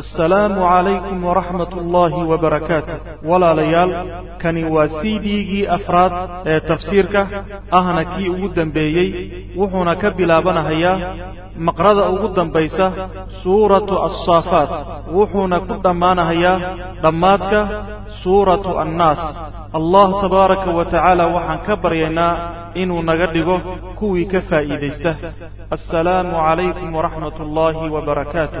assalaamu calaykum waraxmat ullaahi wabarakaatu walaalayaal kani waa c d-gii afraad ee tafsiirka ahna kii ugu dambeeyey wuxuuna ka bilaabanahayaa maqrada ugu dambaysa suuratu assaafaat. Wuxuuna ku dhammaanahayaa dhammaadka suuratu annaas. Allah tabaaraka wa tacaala waxaan ka baryaynaa inuu naga dhigo kuwii ka faa'iidaysta. Assalaamu calaykum waraxmat ullaahi wabarakaatu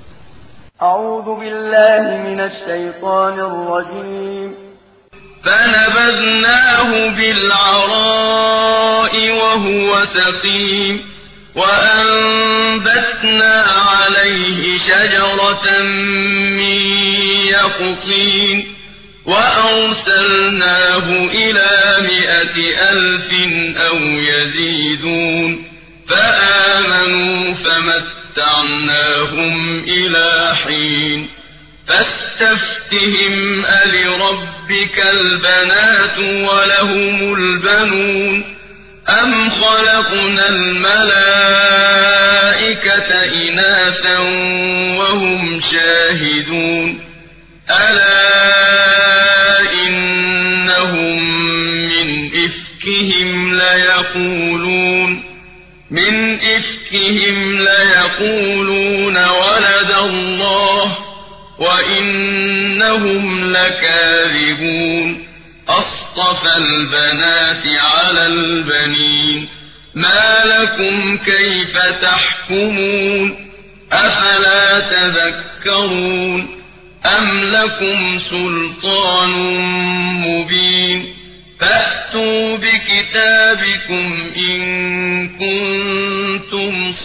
أعوذ بالله من الشيطان الرجيم. فنبذناه بالعراء وهو سقيم وأنبتنا عليه شجرة من يقطين وأرسلناه إلى مئة ألف أو يزيدون فآمنوا فمت متعناهم إلى حين فاستفتهم ألربك البنات ولهم البنون أم خلقنا الملائكة إناثا وهم شاهدون ألا إنهم من إفكهم ليقولون من إفكهم ليقولون ولد الله وإنهم لكاذبون. أصطفى البنات على البنين. ما لكم كيف تحكمون؟ أفلا تذكرون؟ أم لكم سلطان مبين؟ فأتوا بكتابكم إن كنتم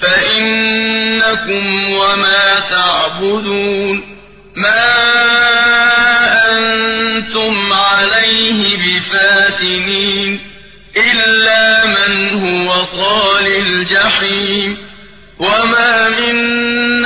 فإنكم وما تعبدون ما أنتم عليه بفاتنين إلا من هو صال الجحيم وما منا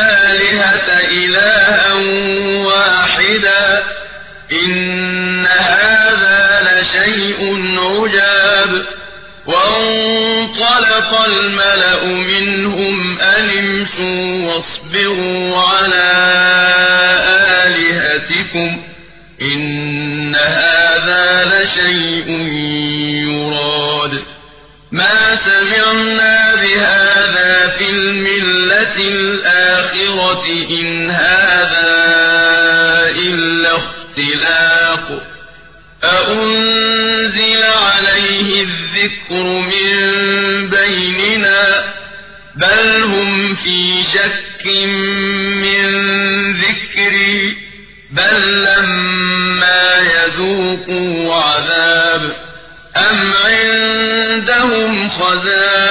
الآلهة إلها واحدا إن هذا لشيء عجاب وانطلق الملأ منهم أن امشوا واصبروا على آلهتكم إن هذا لشيء يراد ما سمعنا إن هذا إلا اختلاق أأنزل عليه الذكر من بيننا بل هم في شك من ذكري بل لما يذوقوا عذاب أم عندهم خزائن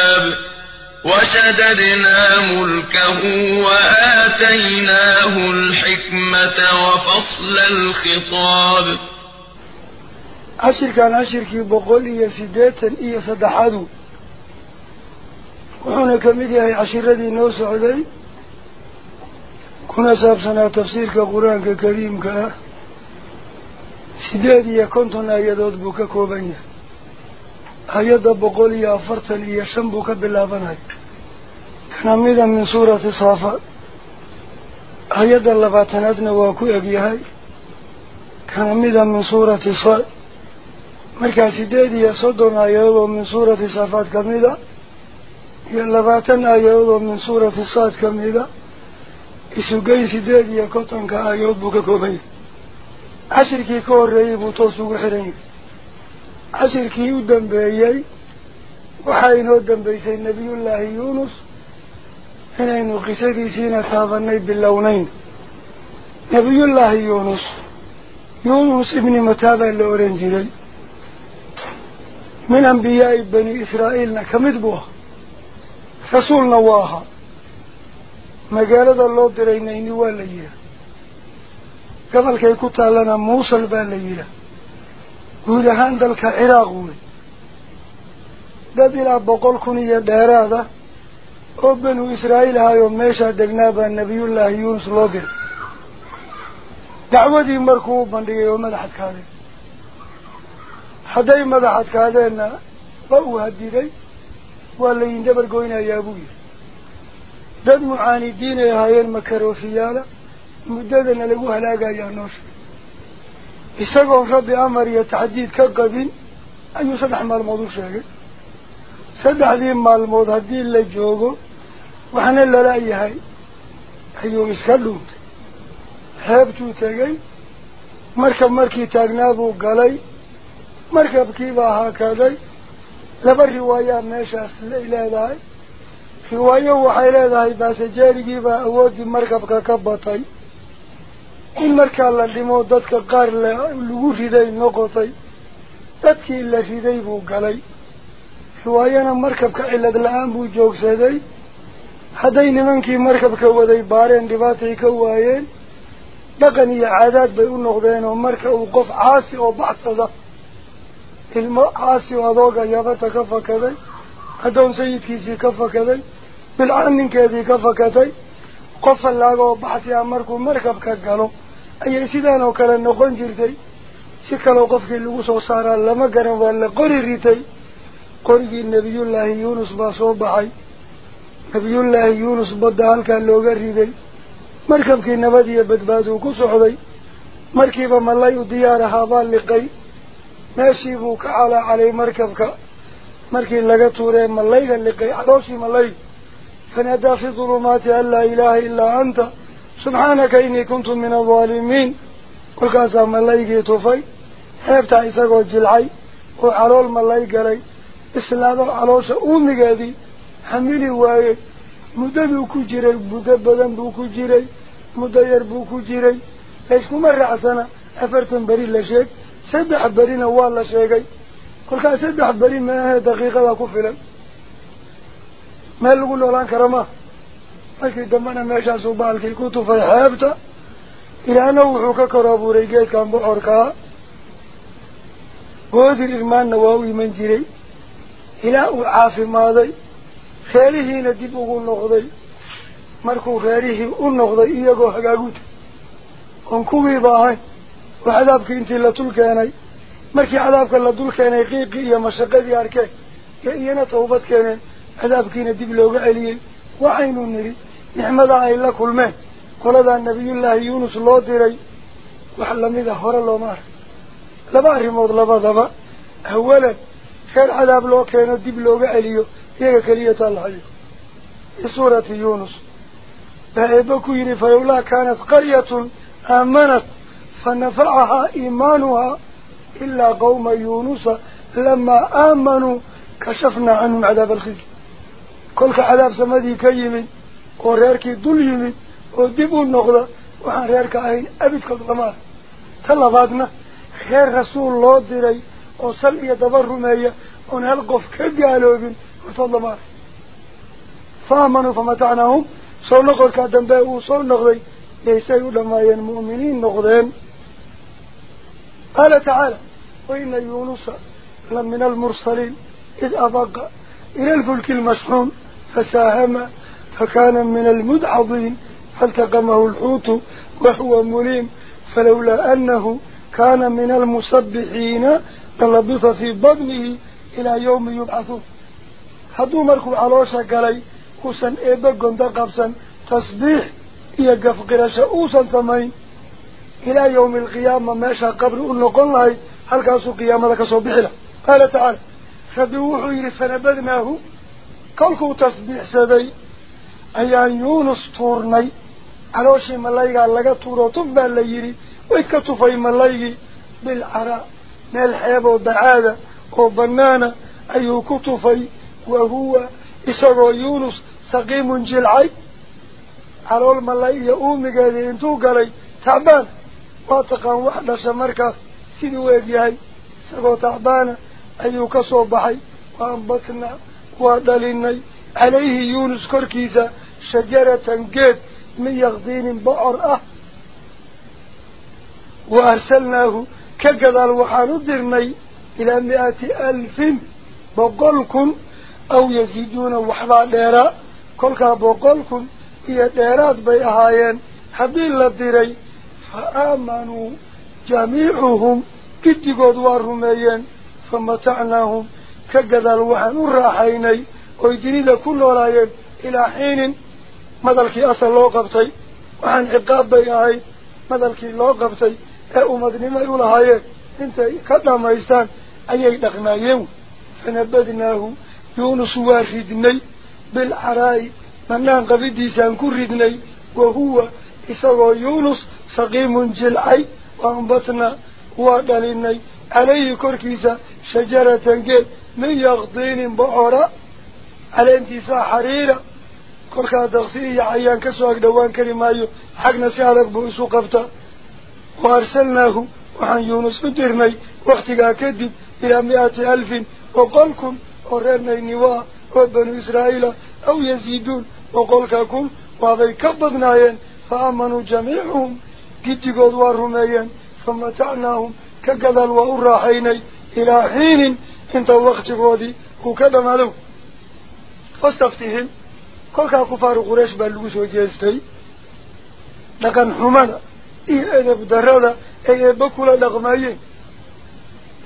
وشددنا ملكه وآتيناه الحكمة وفصل الخطاب. عشر كان عشر كي بقول لي سيداتا إيا صدحاد وحونا كميدي هاي عشر ردي نوس عدي كنا سابسنا تفسير كقرآن كريم كا سيدادي يكونتنا يدود بك كوبينه hay-adda labaatanaadna waa ku egyahay kana mida min suurati saad markaa sideed iyo soddon aayadood oo min suurati saafaad ka mida iyo labaatan aayadood oo min suurati saad ka mida isugeyn sideed iyo kontonka aayadood buu ka kooban yahay cashirkii ka horreeyey buu toos ugu xiran yahay عشر كيو دنبيي وحاينو دنبيسي النبي الله يونس هنين وقسدي سينا صابني باللونين نبي الله يونس يونس ابن متابع الأورنجيلي من أنبياء بني إسرائيل كمدبوه رسول نواها ما مقالة الله درينيني والليه قبل كي كتا لنا موصل البالليه guud ahaan dalka ciraaq wey dad ilaa boqol kun iyo dheeraada oo banu israa'iil ahaayoo meeshaa degnaa baa nebiyullaahi yuunus loo diray dacwadii markuu u bandhigay oo madax adkaadeen hadday madax adkaadeenna ba uu hadiday waa laydin dabar goynayaa buu yihi dad mucaanidiin ay ahaayeen makaroofiyaala muddadana lagu halaagayaa noosha isagoon rabbi amar iyo taxdiid ka qabin ayuu saddex maalmood u sheegay saddexdii maalmood haddii la joogo waxna lala yahay ayuu iska dhuuntay xeebtuu tegey markab markii taagnaa buu galay markabkiibaa haakaday laba riwaayaa meeshaas lay leedahay riwaayo waxay leedahay baasajeerigiibaa awooddii markabka ka batay riday noqotay dadkii la riday buu galay riwaayana markabka cillad la-aan buu joogsaday hadday nimankii markabka waday baareen dhibaatay ka waayeen dhaqan iyo caadaad bay u noqdeen oo marka uu qof caasi oo baxsada ilmo caasi oo adooga yabata ka fakaday addoon sayidkiisii ka fakaday bilcaan ninkeedii ka fakatay qof fallaaga oo baxsi ah markuu markabka galo أي سيدان أو كلا نخون جرتي سكلا وقف في اللغوس وصارا لما قرن وأنا قري ريتي. قرق النبي الله يونس باصوب عي نبي الله يونس بدهان كان لوغا ريتي مركب كي نبدي بدبادو كسوح دي. مركب ملاي ديار هابان لقي. ماشي بوك على علي مركبك مركب لغا توري ملاي لقي عدوشي ملاي فنادا في ظلمات ألا إله إلا أنت. Malaygii tufay xeebtaa isagoo jilcay oo calool malay galay islaado caloosha uumigeedii xamili waaye muddaduu ku jiray muddo badan buu ku jiray muddo yar buu ku jiray layskuma raacsana afartan beri la sheeg saddex berina waa la sheegay kolkaas saddex beri maahe daqiiqada ku filan meel lagu noolaan kara ma ilaahna wuxuu ka kor abuuray geedkan bocorkaa goodir irmaanna waa u iman jiray ilaah uu caafimaaday reerihiina dib ugu noqday markuu reerihii u noqday iyagoo hagaaguta oon kuwiiba ahayn oo cadaabkii intii la dul keenay markii cadaabka la dul keenay qiiqii iyo mashaqadii arkeen iyo iyana tawbad keeneen cadaabkiina dib looga celiyey waxaynu nidhi نعمة إلا كل ما كل ذا النبي الله يونس الله ديري وحلم إذا هر الله مار لباره موض لباره ما أولا خير عذاب لو كانت دي بلوغ عليو هيك كلية الله عليو سورة يونس فأبكو يري فيولا كانت قرية آمنت فنفعها إيمانها إلا قوم يونس لما آمنوا كشفنا عنهم عذاب الخزي كل عذاب سمدي كيمن وريرك دليلي وديبو النقلة وريرك أين أبيت خدمات تلا بعدنا خير رسول الله دري وصل إلى دبر مايا ونالقف كدي على ابن وطلا ما فمن فمتعناهم صار نقل كدم به وصار نقلي ليس يلما ينمؤمنين نقدين قال تعالى وإن يونس لمن المرسلين إذ أبقى إلى الفلك المشحون فساهم fakana min almudxadiin فالتقمه الحوت وهو مليم. فلولا أنه كان من المسبحين للبث في بطنه إلى يوم يبعثون هدو مركو علوشا قالي كوسن إيبا قندا قبسا تصبيح إيا قفقر شؤوسا ثمين إلى يوم القيامة ماشا قبر النقل الله هل كاسو قيامة لك صبح له قال تعالى فبوحو يري فنبذناه كلكو تصبيح سدي أيان يونس تورني meel xeeboo dacaada oo banaana ayuu ku tufay wa huwa isagoo yuunus saqiimun jilcay calool malay iyo uumigeedii intuu galay tacbaan waa taqaan wax dhasha markaas siduu u egyahay isagoo tacbaana ayuu ka soo baxay wa ambatnaa waa dhalinay calayhi yuunus korkiisa shajaratan geed من يغضين بؤر أه. وأرسلناه كقدر وحان درني إلى مئة ألف بقولكم أو يزيدون وحبا ديرا. كلك بقولكم هي ديرات بيهايين حبيل لديري. فآمنوا جميعهم كتقود وارميين فمتعناهم كقدر وحان الراحيني. أو كل رايين إلى حين مدلك أصل لغبتي وعن عقاب بيهاي مدلك لغبتي أو مدني ما يولهاي إنت قدام ما يستان أي دقنا يوم فنبدناه يونس وارهدني بالعراي منان قبدي سانكردني وهو إسوى يونس سقيم جلعي وانبطنا وقالني عليه كركيسة شجرة جل من يغطين بعراء على انتي ساحريرة كل كانت تغسيري عيان كسوك كريم أيو حقنا سيارك بوسو قفتا وارسلناه وحن يونس ادرني واختقا كدب إلى مئة الف وقلكم ورني نواء وبنو اسرائيل أو يزيدون وقلككم وذي كبضناين فامنوا جميعهم قد ثم الرميين فمتعناهم كقدل وارحيني إلى حين انت واختقا دي وكذا ملوك iyo edeb darada ay eebba kula dhaqmayeen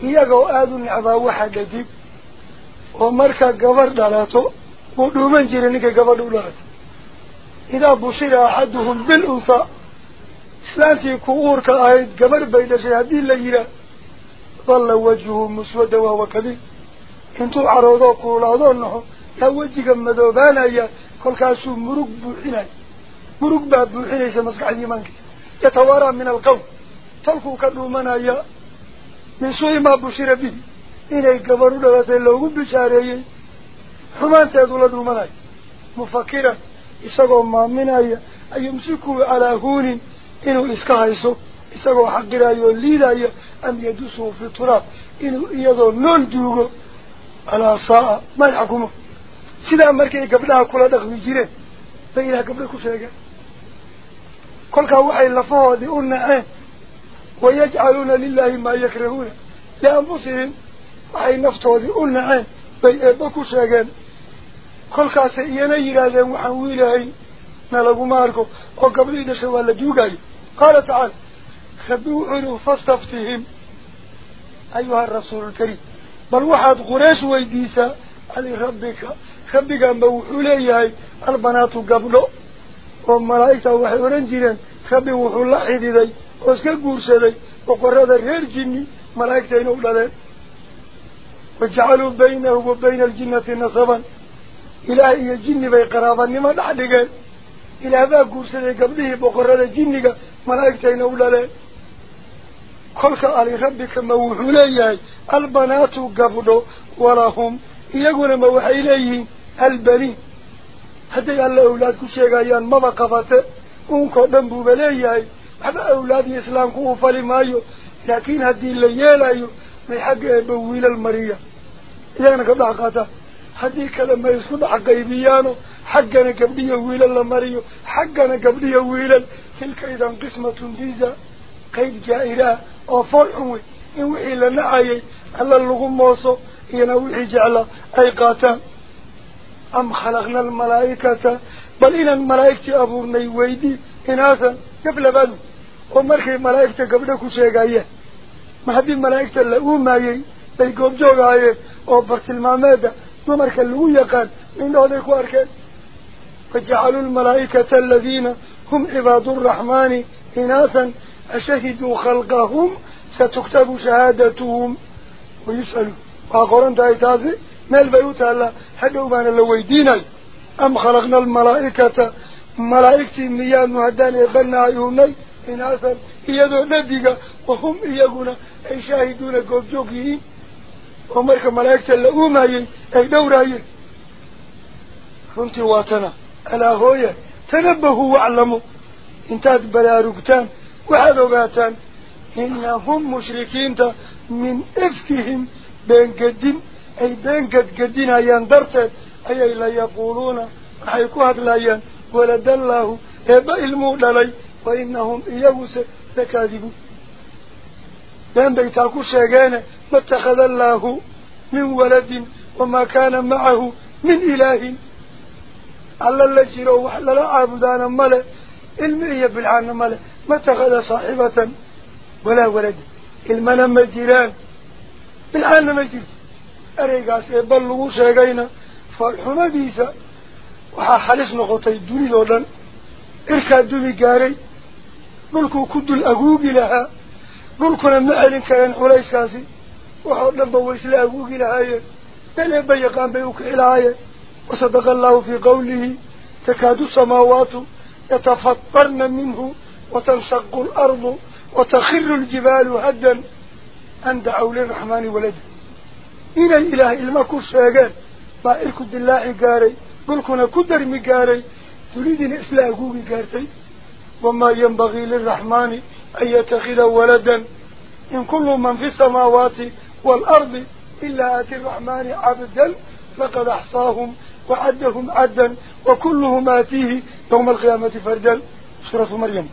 iyagoo aada u necbaa waxa dhadig oo marka gabarh dhalato wuu dhuuman jiray ninkay gabadha u dhalato idaa bushira axaduhum bil unhaa islaantii ku uurka ahayd gabarh bay dhashay haddii la yihaah dalla wajhuhu muswadda wahuwa kadiib intuu caroodoo kuulaadoo naxo yaa wejiga madoobaanaya kolkaasuu murug buuxinaya murug baa buuxinaysa maskaxda iimaankiisa yatawaaraa min alqawm talkuu ka dhuumanaya min suui maa bushira bihi inay gabar u dhalatay loogu bishaareeyey xumaanteedu la dhuumanayo mufakiran isagoo maaminaya ayumsikuhu calaa huunin inuu iska hayso isagoo xaqirayo oo liidaya am yadusuhu fi turaab inuu iyadoo nool duugo alaa saa-a ma yaxkumo sidaa markay gabdhaha kula dhaqmi jireen bay ilaah gabdha ku sheegeen kolkaa waxay lafahoodii u naceen wayajcaluuna lilahi maa yakrahuuna lianfusihim waxay naftoodii u naceen bay eebba ku sheegeen kolkaasay iyana yidhaahdeen waxaan wiilahayn na laguma arko oo gabdhihii dhasha waa la duugayo qaala tacaala rabbi wuxuu yihi fastaftihim ayuha rasuulu lkariim bal waxaad quraysh weydiisaa alirabbika خبقا موحولي هاي البنات قبله وملايكة وحوران جيران خبه وحول لحيد هاي واسكا قرسة هاي وقرد الرير جني ملايكة نولا لين وجعلوا بينه وبين الجنة نصبا إلهي الجن بيقرابا نما دعلي قال إلهي قرسة قبله وقرد جنيك ملايكة نولا لين قلت على ربك موحولي هاي البنات قبله ولهم يقول ما وحى إليه البني حتى يلا أولادك شجع يان ما بقفته أنك دم ببليه حتى أولاد الإسلام كوفا لمايو لكن هدي اللي يلايو ما حق بويل المريا يعني كذا قاتا هدي كلام ما يسكت حق يبيانه حق أنا كبدي ويل مريو، حق أنا كبدي ويل تلك إذا قسمة جيزة قيد جائرة أو فرعون إن وحي لنا عيي على اللغم موصو ينوي حجعلا أي قاتا. أم خلقنا الملائكة. بل إن الملائكة أبو نيويدي. إناثا قبل بان. ومرك الملائكة قبل كسيقا إياه ما هذه الملائكة اللقوما إياه بي قبجوغا إياه وبرت المامادة. ومركي اللقويا قال من دون إخوارك فجعلوا الملائكة الذين هم عباد الرحمن إناثا. أشهدوا خلقهم. ستكتب شهادتهم. ويسألوا. وقرنت أي تازي ما البيوت ألا حد أبان اللويدين أم خلقنا الملائكة ملائكة مياه مهدان يبنى أيهمني إن أثر إيادو نبيك وهم إيادونا أي شاهدون قبجوكيين ومالك ملائكة اللؤومة أي دورة كنت واتنا ألا هوية. تنبهوا وعلموا انتهت بلا ركتان وعذوا إنهم مشركين من إفكهم. بين قدين أي بين قد قدين أيان درت أي لا يقولون حيكوهد لأيان ولد الله إبا المؤللي وإنهم إيوس لكاذبوا لأن بيتاكو شاقان ما اتخذ الله من ولد وما كان معه من إله. ألا اللي جروح للا عبدان ملا المعي إيه بالعان ملا ما اتخذ صاحبة ولا ولد. المنم جيران الآن لم يجب أريقا إيه سيبلغوا شيئين فالحنا بيسا وحا حلس نغطي الدولي ذولا إركا الدولي قاري. ملكو كد الأقوق لها. ملكو نمعلن كان حليس كاسي. وحا نبويس الأقوق لها آية. بل إيه يقام بيوك إلهاية وصدق الله في قوله تكاد السماوات يتفطرن منه وتنشق الأرض وتخر الجبال هدًا أن دعوا للرحمن ولده إن الإله المكو الشيغان بائركو دلاحي قاري. بلكونا كدرمي قاري. تريدين إسلاقوكي قارتي وما ينبغي للرحمن أن يتخذ ولدا. إن كل من في السماوات والأرض إلا آتي الرحمن عبدا لقد أحصاهم وعدهم عدا. وكلهم آتيه يوم القيامة فردا سورة مريم.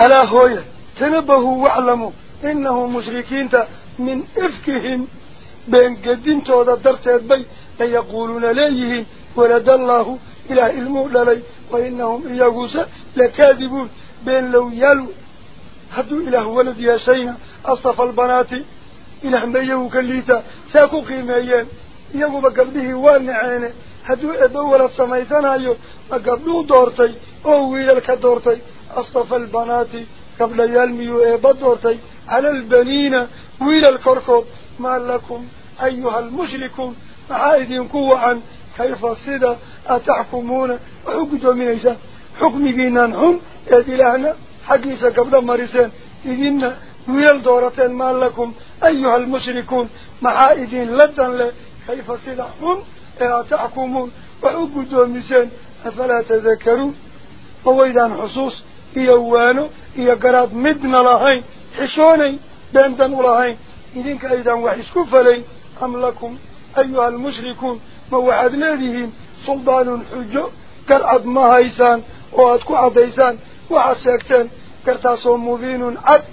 ألا هوية تنبهوا واعلموا إنهم مشركين من إفكهم بين قدين تودا درت البي ليقولون ليهن ولد الله إلى المؤل لي وإنهم إياقوسا لكاذبون. بين لو يلو هدو إله ولد يا ياسين أصطف البنات إله ميه كليتا ساكو قيميان إياقو بقلبه والنعين هدو إبوال السميسان أيو بقلو دورتي أو إلى الكدورتي أصطف البناتي قبل يلمي إيه، بدورتي على البنين ويل الكركب ما لكم أيها المشركون؟ عائد قوة عن كيف صدى أتحكمون؟ حكم من إيسا حكم جينان هم يدلعنا حديثة قبل مرسان إذن ويل دورتين. ما لكم أيها المشركون؟ معائدين لدن لي كيف صدحهم أتحكمون؟ وعقدوا مسان أفلا تذكروا وويدان حصوص إيا وانو إيا قراد مدنا لهين حشوني بانتن لهين. إذن كأيدان وحسكوف لي أم لكم أيها المشركون موحد ناديهين سلطان حجو قراد مهايسان وأدكو عضيسان وعساكتان قرتاسو مبين عد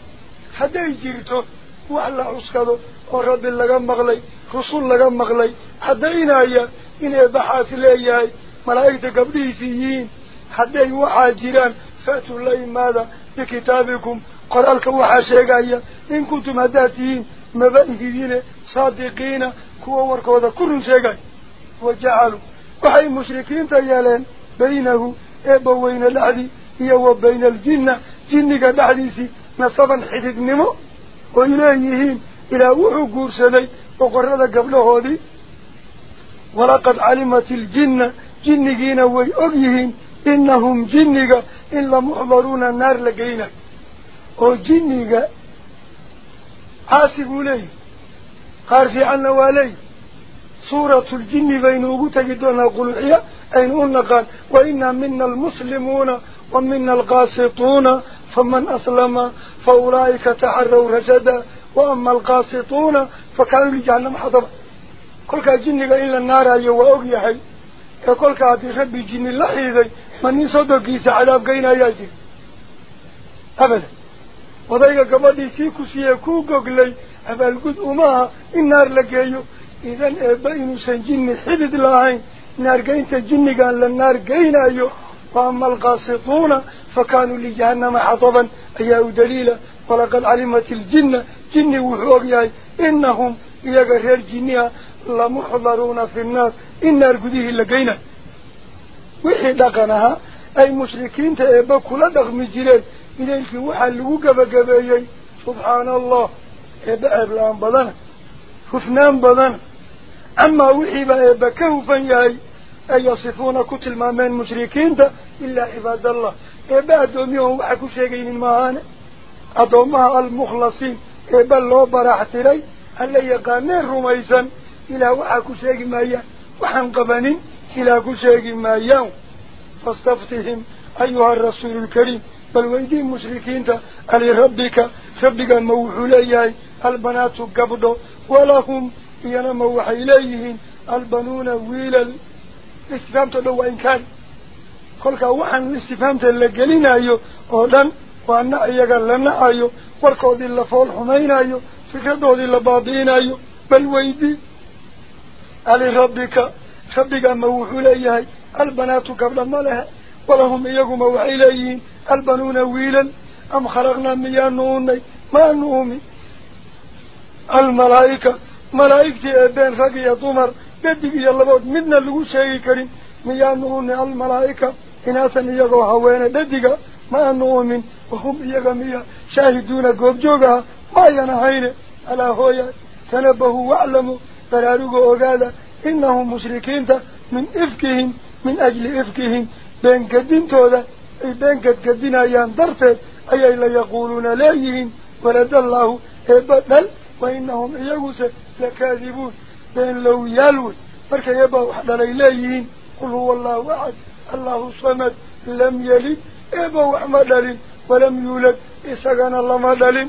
حدا يجيرتو وعلا عسكدو ورب لغم مغلي رسول لغم مغلي حدا ينايا إنه بحاسل أيهاي ملايك دقبليسيين حدا يوحا جيران فأتوا الله ماذا؟ بكتابكم. قرالك وحاشيك أيها إن كنتم هداتين مبائهين صادقين كوا ورك وذا كرن شيك وجعلوا. وحي المشركين تيالين. بينه إبا وين الأعدي يو وبين الجنة. جنك الأعديسي نصبا حدد نمو وإلهيهم إلى وحو قرسدي وقرد قبله هذي ولقد علمت الجنة. جنكين وي أغيهم إنهم جنّيك إلا محضرون النار لقينا. أو جنّيك حاسبوا لي قارفي عنا والي سورة الجن بينه وتجدون أقول إياه أين أنه قال؟ وإنا منا المسلمون ومنا القاسطون. فمن أسلم فأولئك تعروا رجدا وأما القاسطون فكانوا لجعلهم حضبا كلك جنّيك إلا النار أيها وأغيحي كلك أدي ربي جنّي الله إذي nin sodonkiisa cadaab geynayaa jira abadan odayga gabadhii sii ku siiyee kuu goglay abaalgud umaaha in naar la geeyo idan eebba inuusan jinni xidid lahayn naargeynta jinnigaan la naar geynayo wa ama alqaasituuna fa kaanuu lijahannama xataban ayaa u daliila walaqad calimat iljinna jinni wuxuu og yahay inahum iyaga reer jinniha lamuxdaruuna fi nnaar in naar gudihii la geynayo وحي دقنها أي مشركين تأبا كل دقم جيران إذا إنك وحلقوا كبكبايي سبحان الله أبا أبلان بضان خفنان بضان أما وحي بأبا كوفا ياي أي يصفون كتل ما من مشركين تا إلا عباد الله أبا دوميهم وحكو شيئين المهانة أدومها المخلصين أبا الله براحتري ألا يقانين رميسا إلا وحكو شيئين مايا وحن قبنين إلى كشاك ما يوم. فاستفتهم أيها الرسول الكريم. بل ويدي مشركين ألي ربك ربك موح إليه البنات قبضوا ولهم ينموح إليه البنون ويل الاستفامة لو إن كان. قولك وحن الاستفامة اللي قلنا أيها وأن أيها لنا أيها والقود إلا فول حمين أيها فكرة دود إلا بابين أيها بل ويدي ألي ربك rabbiga ma wuxuu leeyahay albanaatu gabdha ma lehe walahum iyaguma waxay leeyihiin albanuuna wiilan am khalaqnaa miyaanu unay maanu umi almalaa'ika malaa'igtii eebeen rag iyo dumar dhadig iyo labood midna lagu sheegi karin miyaanu uni almalaa'ika inaasan iyagoo haweene dhadiga ma aanu umin wahum iyaga miya shaahiduuna goobjoogaha ma إنهم مشركين من إفكهم من أجل إفكهم. بين قدين تودا أي بين قد قدين أيان درتد أي لا يقولون لايهن ولد الله بل وإنهم إيهوس لكاذبون. بين لو يلوي فرك يبهو حدر إليهن قل هو الله وعد الله صمد لم يلد يبهو أحمدر ولم يولد إساقنا الله مدر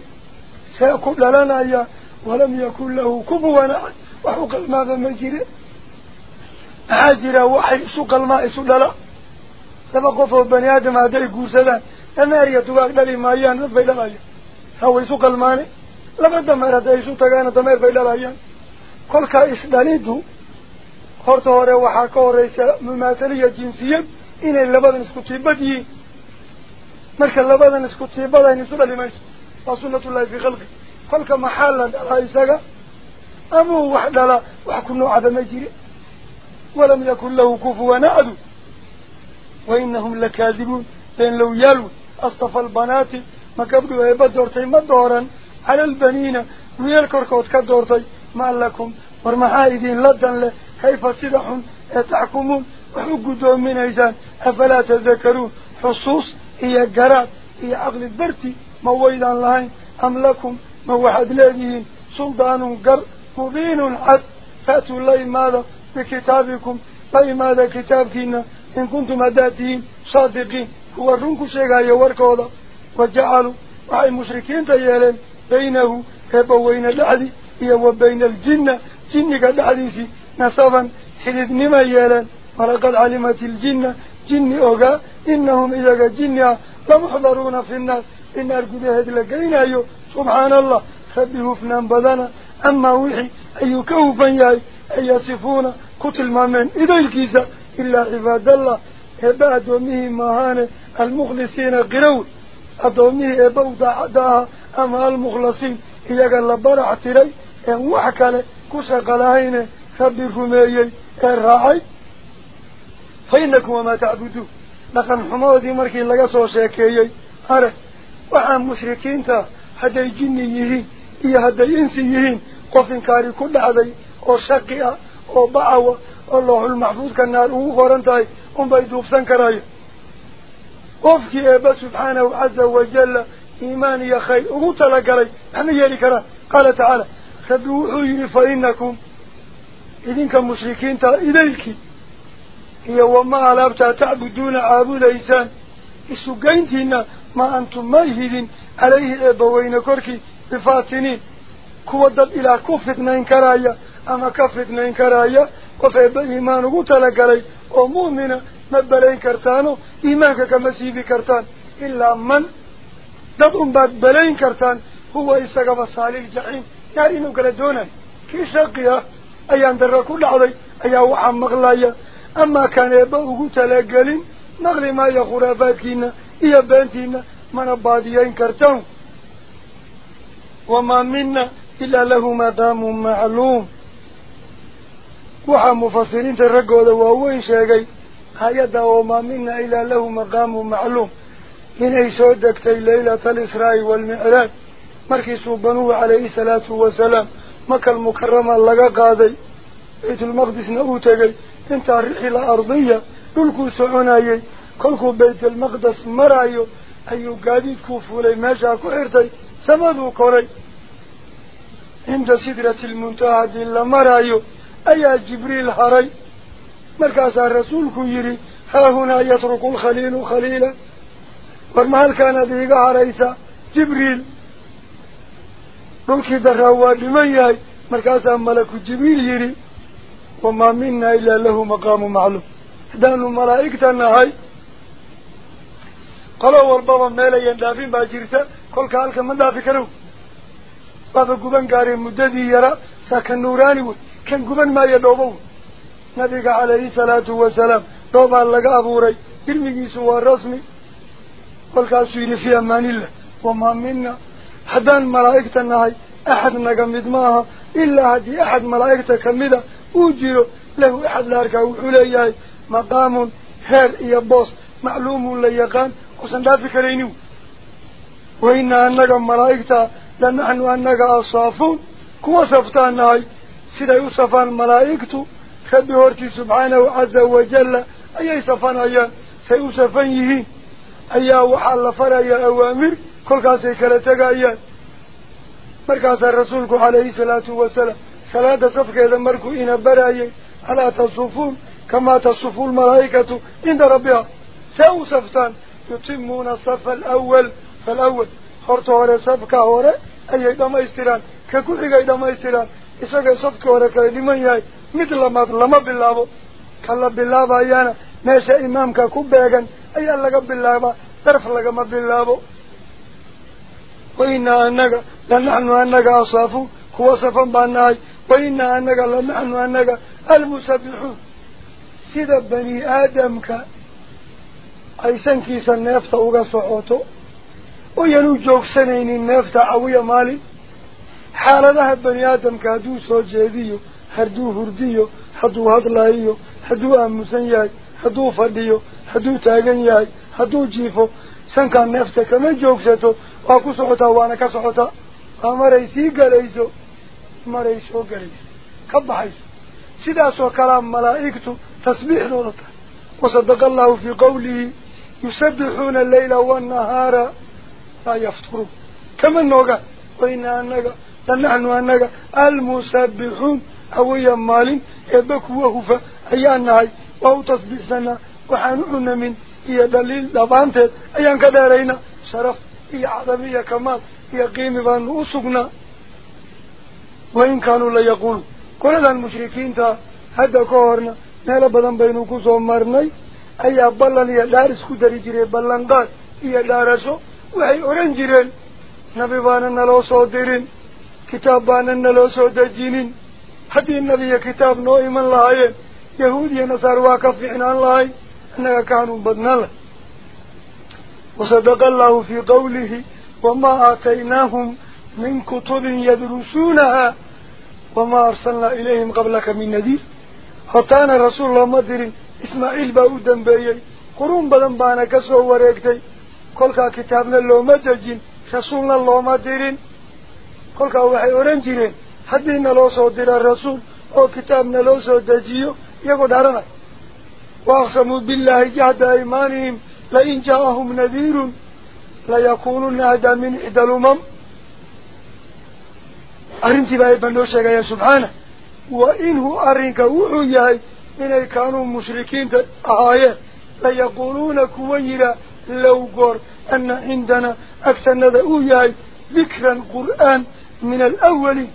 سيقول لنا أيها ولم يكن له كبوانا وحق الماذا مجره هاجر وحي سوق الماء سوق للا لما قفوا بني آدم هذي قوسلا النار يتواق لي مايان رفا إلى مايان هو سوق الماء. لما دمر هذي سوق تغانا دمر فإلى مايان كلها إسلاليدو خورتهوري وحاكوري مماثلية جنسية. إنه اللبادة نسكتي بدي. مالك اللبادة نسكتي بدي نسول لمايس فسنة الله في خلقه. كلها محالا على إساقه أمو وحد للا وحكم نوع هذا ما ولم يكن له كفوا نعد وإنهم لكاذبون. لأن لو يلو أصطفى البنات ما قبلوا إبا دورتي ما دورا على البنين ويالكركوت كدورتي. ما لكم ورمحايدين لدا له. كيف صدحون يتعكمون وحقودون من إيسان أفلا تذكرون؟ حصوص هي قراب هي عقل برتي. مويدا لهين. أم لكم موحد لديهم سلطان قر مبين عد. فاتوا الله ماذا؟ بكتابكم أي ماذا كتابكنا إن كنتم أداتهم صادقين. هو الرنك سيغاية واركوضة وجعلوا مع المشركين تيالين بينه كبوين دعلي هي وبين الجنة. جنك دعليسي نصفا حدث نما يالين ولقد علمت الجنة. جن أغا إنهم إذا جنة لمحضرون في النار. إن أرقب هذه لكينا أيو سبحان الله. خبهوا فنان بدنا. أما وحي أيو كوفا ياي أي يصفونه كتل من إذا الكيسة إلا عباد الله إبا أدوميه ماهان المخلصين قرون أدوميه أبو أدوها أما المخلصين. إذا قال لبارع تري وحكا لكسا قلاهين خبركم أيي الرعي فإنكم وما تعبدو لقد حمودي مركي لقصوا شاكيي أره وعن مشركين تا حدي جني يهي إيا حدي إنسي يهين قف انكاري كل عدي وشاكيه وضعوا الله المحفوظ كان نالوه فرنتاي هم بيدوب سنكراي وفكي ايبا سبحانه عز وجل إيماني يا خير أغوط لكري نحن يلي كرا قال تعالى خدوحوا يلي فإنكم إذن كمشركين ترى إذلك هي وما علابتا تعبدون عابود إيسان إسو قينتنا ما أنتم ميهدين عليه إيبا وينكوركي بفاتنين كوضب إلى كفتنا إنكرايا أما كفرت ننكر أيه وفي إيمان قلت لك لي ما بلين كرتانو إيمانك كمسيبي كرتان إلا من دطن بعد بلين كرتان هو إساق بصالي الجحيم. ناري نقل كي شقيا أيام در كل عضي أيام وحام مغلايا. أما كان يبقى قلت لك لي مغلي ما يخرافاتينا إيه بنتينا من أبادين كرتان. وما منا إلا له ما دام معلوم. وحا مفسرين ترقوا ذا وهوين شاقي هيدا وما منا إلا له مقام معلوم من أي سودك تيليلة الإسراء والمعراج مركز بنو عليه الصلاة والسلام مكة المكرمة لقى قاضي بيت المقدس نوتاقي انت الرحي الأرضية للكو سعوناي كلكو بيت المقدس مرايو أيو قاديد كوفولي ماشا كوهرتي سمدو كوري عند سدرة المنتهى دي اللا مرايو أي جبريل هري؟ مركز الرسول كيري ها هنا يترك الخليل خليلا. ورمال كان ذيقى هريسا جبريل. روكي دروا لمن يهي مركز الملك جبريل يري. وما منا إلا له مقام معلوم. دان الملائكة النهي قالوا والبابا ميلا يندافين باجرسا قل كالك من دافكرو بابا قبان قاري مددي يرى ساكن نوراني كان قبل ما يدوبوا نبيك عليه الصلاة والسلام دوبا لك أبوري برمي سوى الرسمي قل كاسويني في أمان الله. وما منا. حدان ملائكة النهاي. أحدنا قمد ماها إلا هدي أحد ملائكة قمدة أجيره له أحد لارك وحليه مقام هير إيا بوس. معلوم ليقان. وصندافك لينو وإنا أنك ملائكة. لنحن أنك أصافون كما صفتان نهاي. سيدا يوصفان ملائكتو خبي هورتي سبحانه عز وجل أي صفان أيان سيوصفان يهين أيا وحال فرأي أوامر كل كاسي كالتقى أيان مركز الرسول عليه الصلاة والسلام صلاة صفك إذا مركو إنا برأي ألا تصفون كما تصفوا الملائكة عند ربها. سيوصفتان يتمون الصف الأول فالأول horta hore safka hore ayay dhamaystiraan ka ku xigay dhamaystiraan isaga safka hore kala dhiman yahay mid lamaad lama bilaabo ka la bilaabayaana meesha imaamka ku beegan ayaa laga bilaabaa darf lagama bilaabo wainaa anaga lanaxnu anaga asaafu kuwa safan baa nahay wainaa anaga lanaxnu anaga almusabixuun sida bani aadamka ay sankiisa neefta uga socoto xaalad bani aadamka hadduu soo jeedo hurdo hadduu hurdo hadduu hadlayo hadduu aamusan yahay hadduu fadhiyo hadduu taagan yahay hadduu jiifo sankaan neefta kama joogsato واكو سعوتا وأنا كسعوتا أمريسي قليسو مريسو قليسو كبحيسو سيداسو كلام ملائكتو تسبيح دولتا وصدق الله في قوله يسبحون الليل والنهار لا يفطرون كما نوغا؟ وإنا أنك لنحن أنك المسبحون أويا مالين إبك وهفا أيانهاي وهو تصبح سنة وحانعنا من هي دليل لبانته أيان كدارينا شرف هي عظمية كمال هي قيمة بان أسقنا وإن كانوا لا يقولوا كل المشركين تا هذا كورنا نالا بدن بينوكو سومرني أي بلن يا دارس كدري جري بلن دار هي دارسو jireen nabi baana naloo soo dirin كتابان النلو سود الجينين حتى النبي كتاب نوئما لهاي. يهودي نصار واكفعنا لهاي. أنه كانوا بدنا له. وصدق الله في قوله وما آتيناهم من كتب يدرسونها وما أرسلنا إليهم قبلك من نذير. حتانا رسول الله مدر إسماعيل باودا بيي قرون بدن بانا كسو وريكتي كل كتابنا اللو مدجين رسولنا اللو مدرين كل كأو حيران جيرين حدين نلوسه دير الرسول أو كتاب نلوسه دجيو يقول دارنا وأقسموا بالله جهد أيمانهم لإن جاءهم نذير ليكونن أهدا من إحدى الأمم أرنتي بأي بندوشك يا سبحانه وإنه أرنك وحيي من كانوا مشركين آية ليقولون كويرا لو قر أن عندنا أكثر نذؤيا ذكرا قرآن من الأول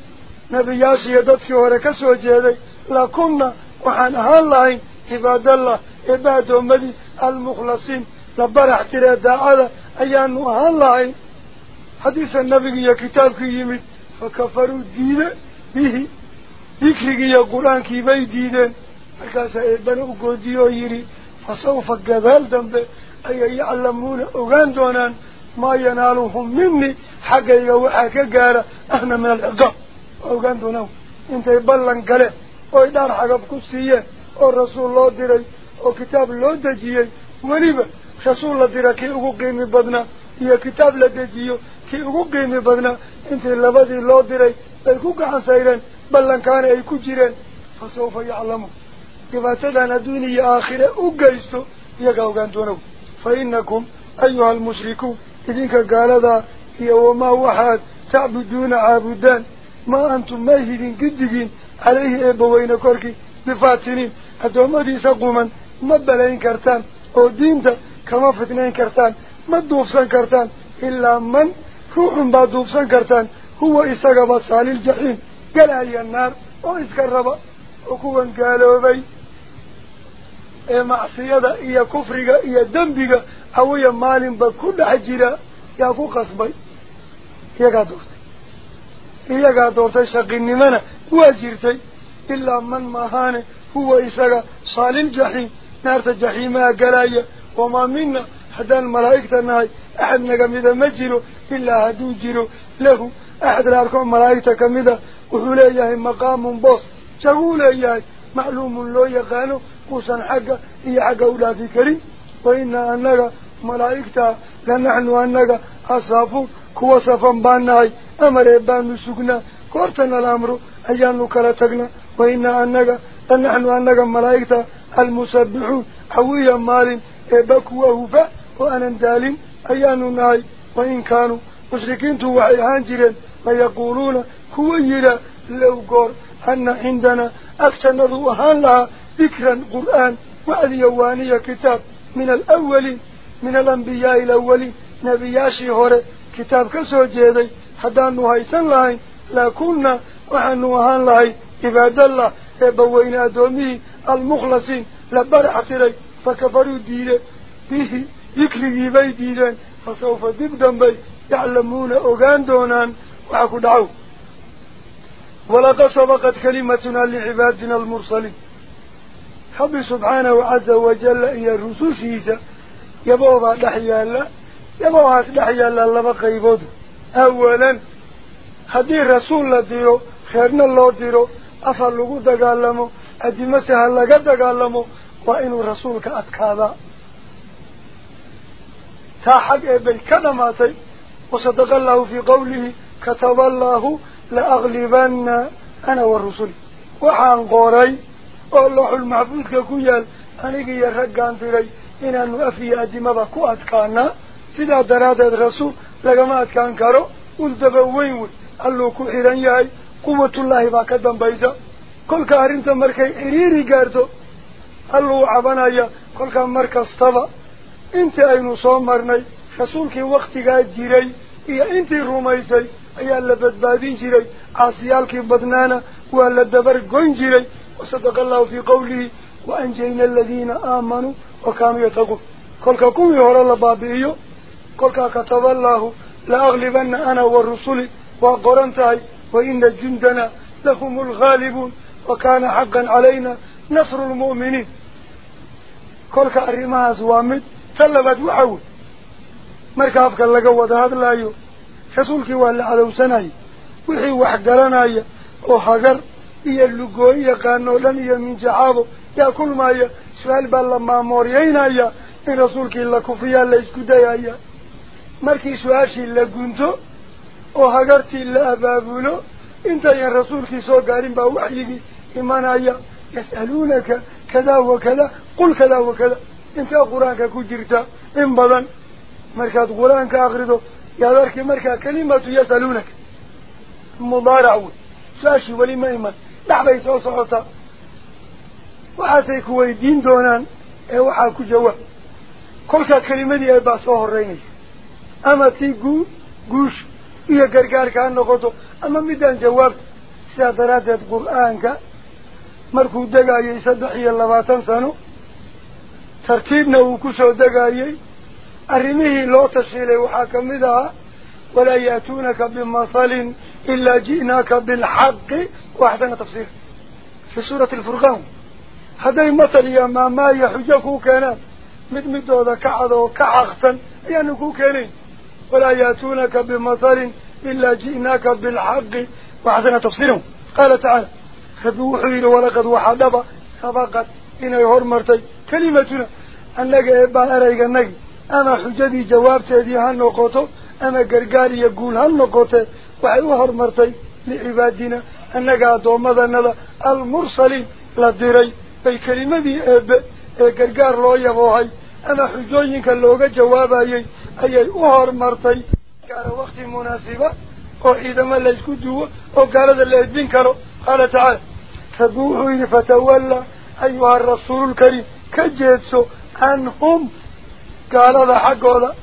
نبي ياسي يددك وركس وجهدي لكنا وحان هالله عباد الله عباد أمدي المخلصين. لبرح ترى داعة أيان هالله حديث النبي يا كتابك يمد فكفروا دين به. ذكرك يا قرآن كي بي دينين فكاسا إبن أقوديو يري فسوف قبال دنبه. أي يعلمون أغان دونان. ما ينالهم مني. حقا يوحا كقارة أهنا من العقاب. أغان دونان إنت يبلن قلع ويدار حقا بكسية ورسول الله ديري وكتاب الله دجيي. وليبا رسول الله ديري كي أغو قيمي بدنا. هي كتاب لدجيو كي أغو قيمي بدنا. إنت اللبادي الله ديري بيكوك عن سيرين. بلن كان أي كجيرين. فسوف يعلموا كباتدنا دوني آخرة. أغيستو يقا أغان دونان فإنكم أيها المشركون. قال ذا هي وما وحاد تعبدون عابدان ما أنتم ماهدين قدقين عليه إبوين كوركي بفاتنين سقوما ما بلين كرتان أو دينتا كما فتنين كرتان ما دوفسان كرتان إلا من روح با دوفسان كرتان هو إساقب صالي الجحيم قال أي النار أو إسكربا وكوان قالوا بي ee macsiyada iyo kufriga iyo dembiga iyagaa doortay iyagaa doortay shaqinimana waa jirtay ilaa man maahaane huwa isaga saaliljaxiim naarta jaxiimaha galaya wamaa mina haddaan malaa'igta nahay axad naga mida ma jiro ilaa hadduu jiro lahu axad la arko malaa'igta kamida wuxuu leeyahay maqaamun boos jaguula yahay macluumun loo yaqaano uusan xagga iyo xagga u dhaafi karin وإن أنك ملايكتا لنحن أنك أصافك كوا صفا باناي أمر إبان نسوكنا كورتنا الأمر أيان نكرتكنا. وإن أنك لنحن أنك ملايكتا المسبحون. حويا مال إباك وهفا وأنا دال أيان ناي وإن كانوا مشركين توحي هانجرا ويقولون كويلا لو قر. أن عندنا أكتنا ذوهان لها ذكرا قرآن. وأذيوانية كتاب. من الأول من الأنبياء الأول. نبياشي هوري كتاب كسو جيدي. حتى أنه هايسان لا كنا وحن وحن لهي إباد الله يبوين أدومي المخلصين لبر عطيري فكفروا دينا به يكلي بي دينا فسوف ببدن بي. يعلمون أغان دونان. وعكو دعو. ولقد سبقت كلمتنا لعبادنا المرسلين. Ogaan doonaan waxaa ku dhacow walaqad sabaqat kalimatuna licibaadina almursaliin rabbi subxaanahu caza wajalla iyo rusushiisa yaboobaa dhex yaalla yaboohaas dhex yaalla laba qaybood awalan haddii rasuul la diro reerna loo diro afa lagu dagaalamo adimase ha laga dagaalamo waa inuu rasuulka adkaadaa taa xag oo looxul maxfuudka ku yaal anigiiyo raggaan diray inaanu af iyo adimada ku adkaanaa sidaa daraaddeed rasuul lagama adkaan karo uldaba weyn wey alluu ku xiran yahay quwatullaahi baa ka dambaysa kolka arrinta markay xiriiri gaarto alluu cabanaya kolkaa mar kastaba intii aynu soo marnay rasuulkii waktigaa jiray iyo intii rumaysay ayaa la badbaadin jiray caasiyaalkii badnaana waa la dabar goyn jiray وصدق الله في قوله وأنجينا الذين آمنوا وكانوا يتقوا كل كم يهر الله بابئيو كل كتب الله لأغلبن أنا والرسل وقرنتاي وإن جندنا لهم الغالبون وكان حقا علينا نصر المؤمنين. كل كأرماها سوامد تلبت وحول مركافك اللقاء وضهد الله حصولك وعلى عدو سنعي وحي وحقرنا وحقر oo iyo lugooy yaqaano o dhan iyo minjacaabo yaa kulmaya su-aal baa la maamooryeynaya in rasuulkii la kufiyaa la isku dayaya markii su-aashii la gunto oo hagartii la abaabulo intayan rasuulkii soo gaarin baa waxyigii imanaya yas'aluunaka kadaa wa kada qul kadaa wa kada intaa qur-aanka ku jirta in badan markaad qur-aanka akrido yaad arki markaa kalimatu yas'aluunaka mudaarac wey su-aashii weli ma iman weydiin doonaan ee waxaa ku jawaab kolkaa kelimadii ay baa soo horeynaysa ama tii guu guush iyo gargaarka ha noqoto ama midaan jawaabta sidaa daraaddeed qur-aanka markuu degayay saddex iyo labaatan sano tartiibna uu kusoo degayey arrimihii loo tashiilay waxaa kamid ahaa walaa ya'tuunaka bimathalin إلا جئناك بالحق. وحسن تفسير. في سورة الفرقان. هذا مثل يا ما ما يحجك كانت مد مد هذا كعض وكعغسا يعني كانين ولا يأتونك بمثل إلا جئناك بالحق. وحسن تفسيره قال تعالى خذوه حيل ولقد وحدب. سبقت. إن يهور مرتج كلمتنا. أنك إبا أريك أنك. أما حجدي جوابتي هذه هالنقطة أما قرقاري يقول هالنقطة وحيوهر مرتي لعبادنا. أنك دوما ذنب المرسلين لديري. في كلمة أب قرقار لويا بوهي أما حجوينك اللوغة جوابا يي أي أوهر مرتي كان وقت مناسبة. وإذا ما لا يسكدوه وقال ذا اللي يدينكرو قال تعالى فبوحوا فتولى. أيها الرسول الكريم. كجيتسو. أنهم قال ذا حق هذا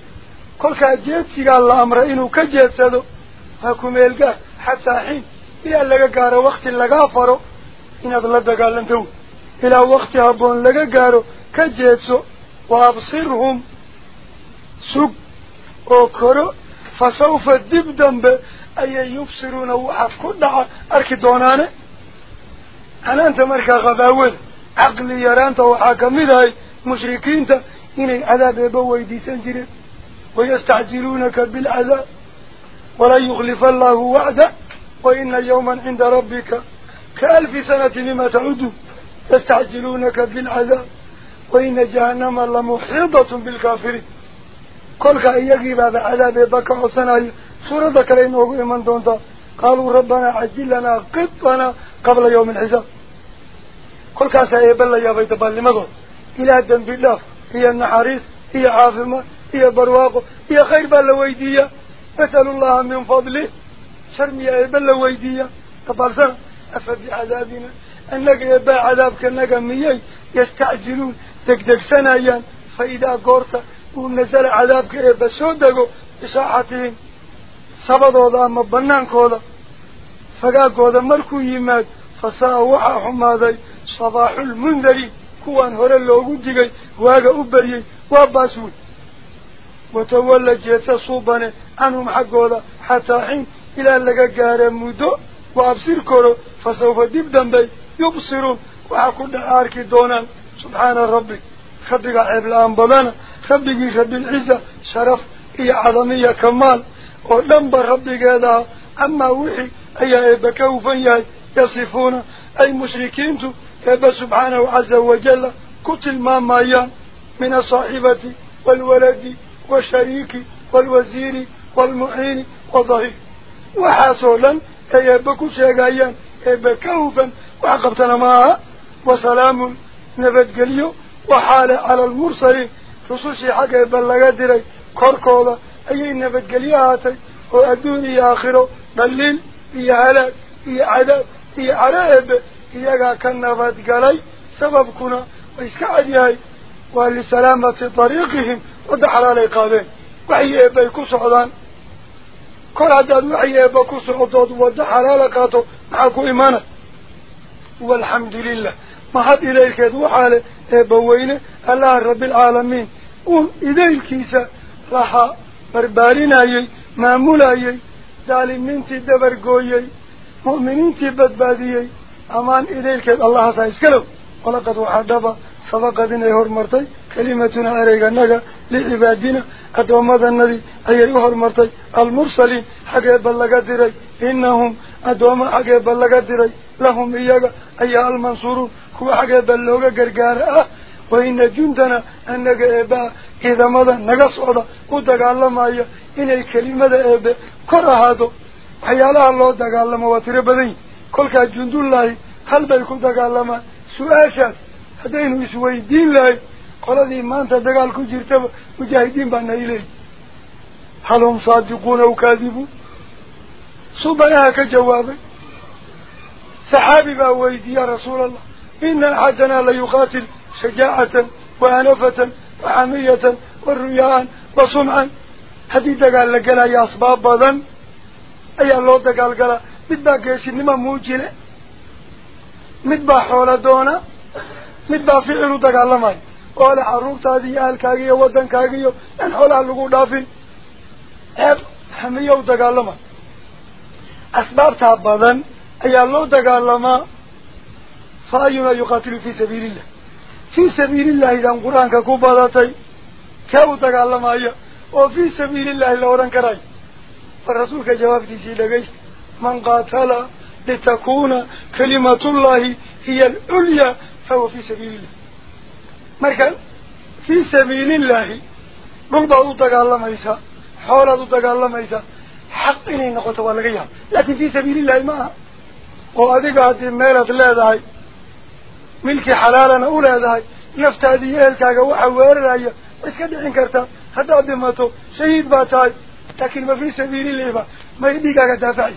كل كجيتسي قال الله أمره إنه كجيتسو هاكم يلقى حتى حين إيه اللقى قارة وقت اللقى أفره إن هذا أضلده قال لنتو إلى وقت هبون لقى قارة كجيتسو وأبصرهم سوق أوكرو فسوف الدبدن ب أي يبصرون وحف كدع أركي دونانه أنا أنت مركا غباول عقلي يرانت وحاكم إذاي مشركين ته إني أذاب يبوي ديسان جيري ويستعجلونك بالعذاب yuklifa allahu wacda wa ina yawman cinda rabbika كألف سنة مما تعدوا يستعجلونك بالعذاب وإن جهنم لمحيطة بالكافرين كل كأيجي بعد عذاب بكى وسنة سورة كلين وقول من دونتا. قالوا ربنا عجل لنا قطنا قبل يوم الحساب. كل كاسا يبلا يا بيت بالمضى إلى ذنب الله هي النحاريس هي عافمة هي برواق هي خير بلا نسأل الله من فضله شرمي يبلا ويدية تبارسنا أفبعذابنا أنك يبا عذابك أنك ميي يستعجلون دقدق سنايا فإذا قرت ونزل عذابك يبا سودقوا banaankooda fagaagooda markuu yimaad fasaa waxaa xumaaday sabaaxulmundari kuwaan hore loogu digay waaga u baryey waa baas wey وتولى جيتا صوبان عنهم حقودا حتى حين إلى اللقاء قارا مدو وأبصير كورو فسوف ديب دنبي يبصرون. وحقود عاركي دونا سبحان ربي. خبق عيب الانبادان خبق خب العزة. شرف إيا عظمية كمال. ولنبا خبق هذا أما وحي أي بكوفا يصفون. أي مشركين كبا سبحانه عز وجل. كتل ما مايا من صاحبتي والولدي والشريك والوزير والمعين والضهي وحاصولا تيبكو شاقايا تيبكوفا وعقبتنا معها وسلام نفد قليو. وحال على المرسلين. رسوسي حقا بلغادري كوركولا أي نفد قلياتي وأدوني آخره بلل في علاق في عذاب في عرائب إياها كان نفد قلي. سببكنا وإسكعد يهي ولسلامة طريقهم. وده حلال يقابين وحي إيبا يكسو حدان كل عداد وحي إيبا كسو حدود وده حلال يقاتو معاكو إيمانا والحمد لله ما حد إليه كيد وحالي إيبا وينه الله رب العالمين وإذا الكيسة لحا بربارين أيي معمول أيي دالي من تدبر قويي مؤمنين تبت بادي أمان إليه كيد الله سايس كلو ولقد وحدبه sabaqad inay hormartay kelimatuna ereyganaga licibaadina addoommadanadii ayay u hormartay almursaliin xaggeeba laga diray inahum addoommo xaggeeba laga diray lahum iyaga ayaa almansuuruun kuwa xaggeeba looga gargaara ah وإن جندنا أنك إباء إذا ماذا نقصد ودقال مايا إن الكلمة إباء كره هذا حيالها الله دقال ما وتربدين كل جند الله هل بيكون هدين يسوي دين الله قال ذي ما أنت دقال كجرت مجاهدين بأن إليه هل هم صادقون أو كاذبون؟ صبناها كجوابه. سحابي بأويدي يا رسول الله إن أحدنا ليقاتل شجاعة وأنفة وحمية والريان وصمعا هذه دقال لقلا يا أصباب بضن أي الله دقال قلا مدبا قيسي نما موجينة مدبا حول مدبا فعلو دقال لماي قال عروق هذه أهل كاقية ودن كاقية أن حولها اللقو دافين أب حمية ودقال لماي أسباب تابضن أي الله دقال لما فأينا يقاتل في سبيل الله في سبيل الله إذا القرآن كوبادتي كاو تقال مايا وفي سبيل الله لوران كراي فالرسول كجواب تيسي لغيش من قاتل لتكون كلمة الله هي العليا فهو في سبيل الله. مركز. في سبيل الله. قلبه تقال ميسا حولة تقال ميسا حق إني نقطة والغيها. لكن في سبيل الله ما. وأذيك هذه ميرة لا داعي ملكي حلالنا أولى ذهي نفت هذه إهلكاك وحوار رأي. إسكا دعين كرتا. هذا أدمته شهيد باتاي. لكن ما في سبيل الله ما. يديكاك دافعي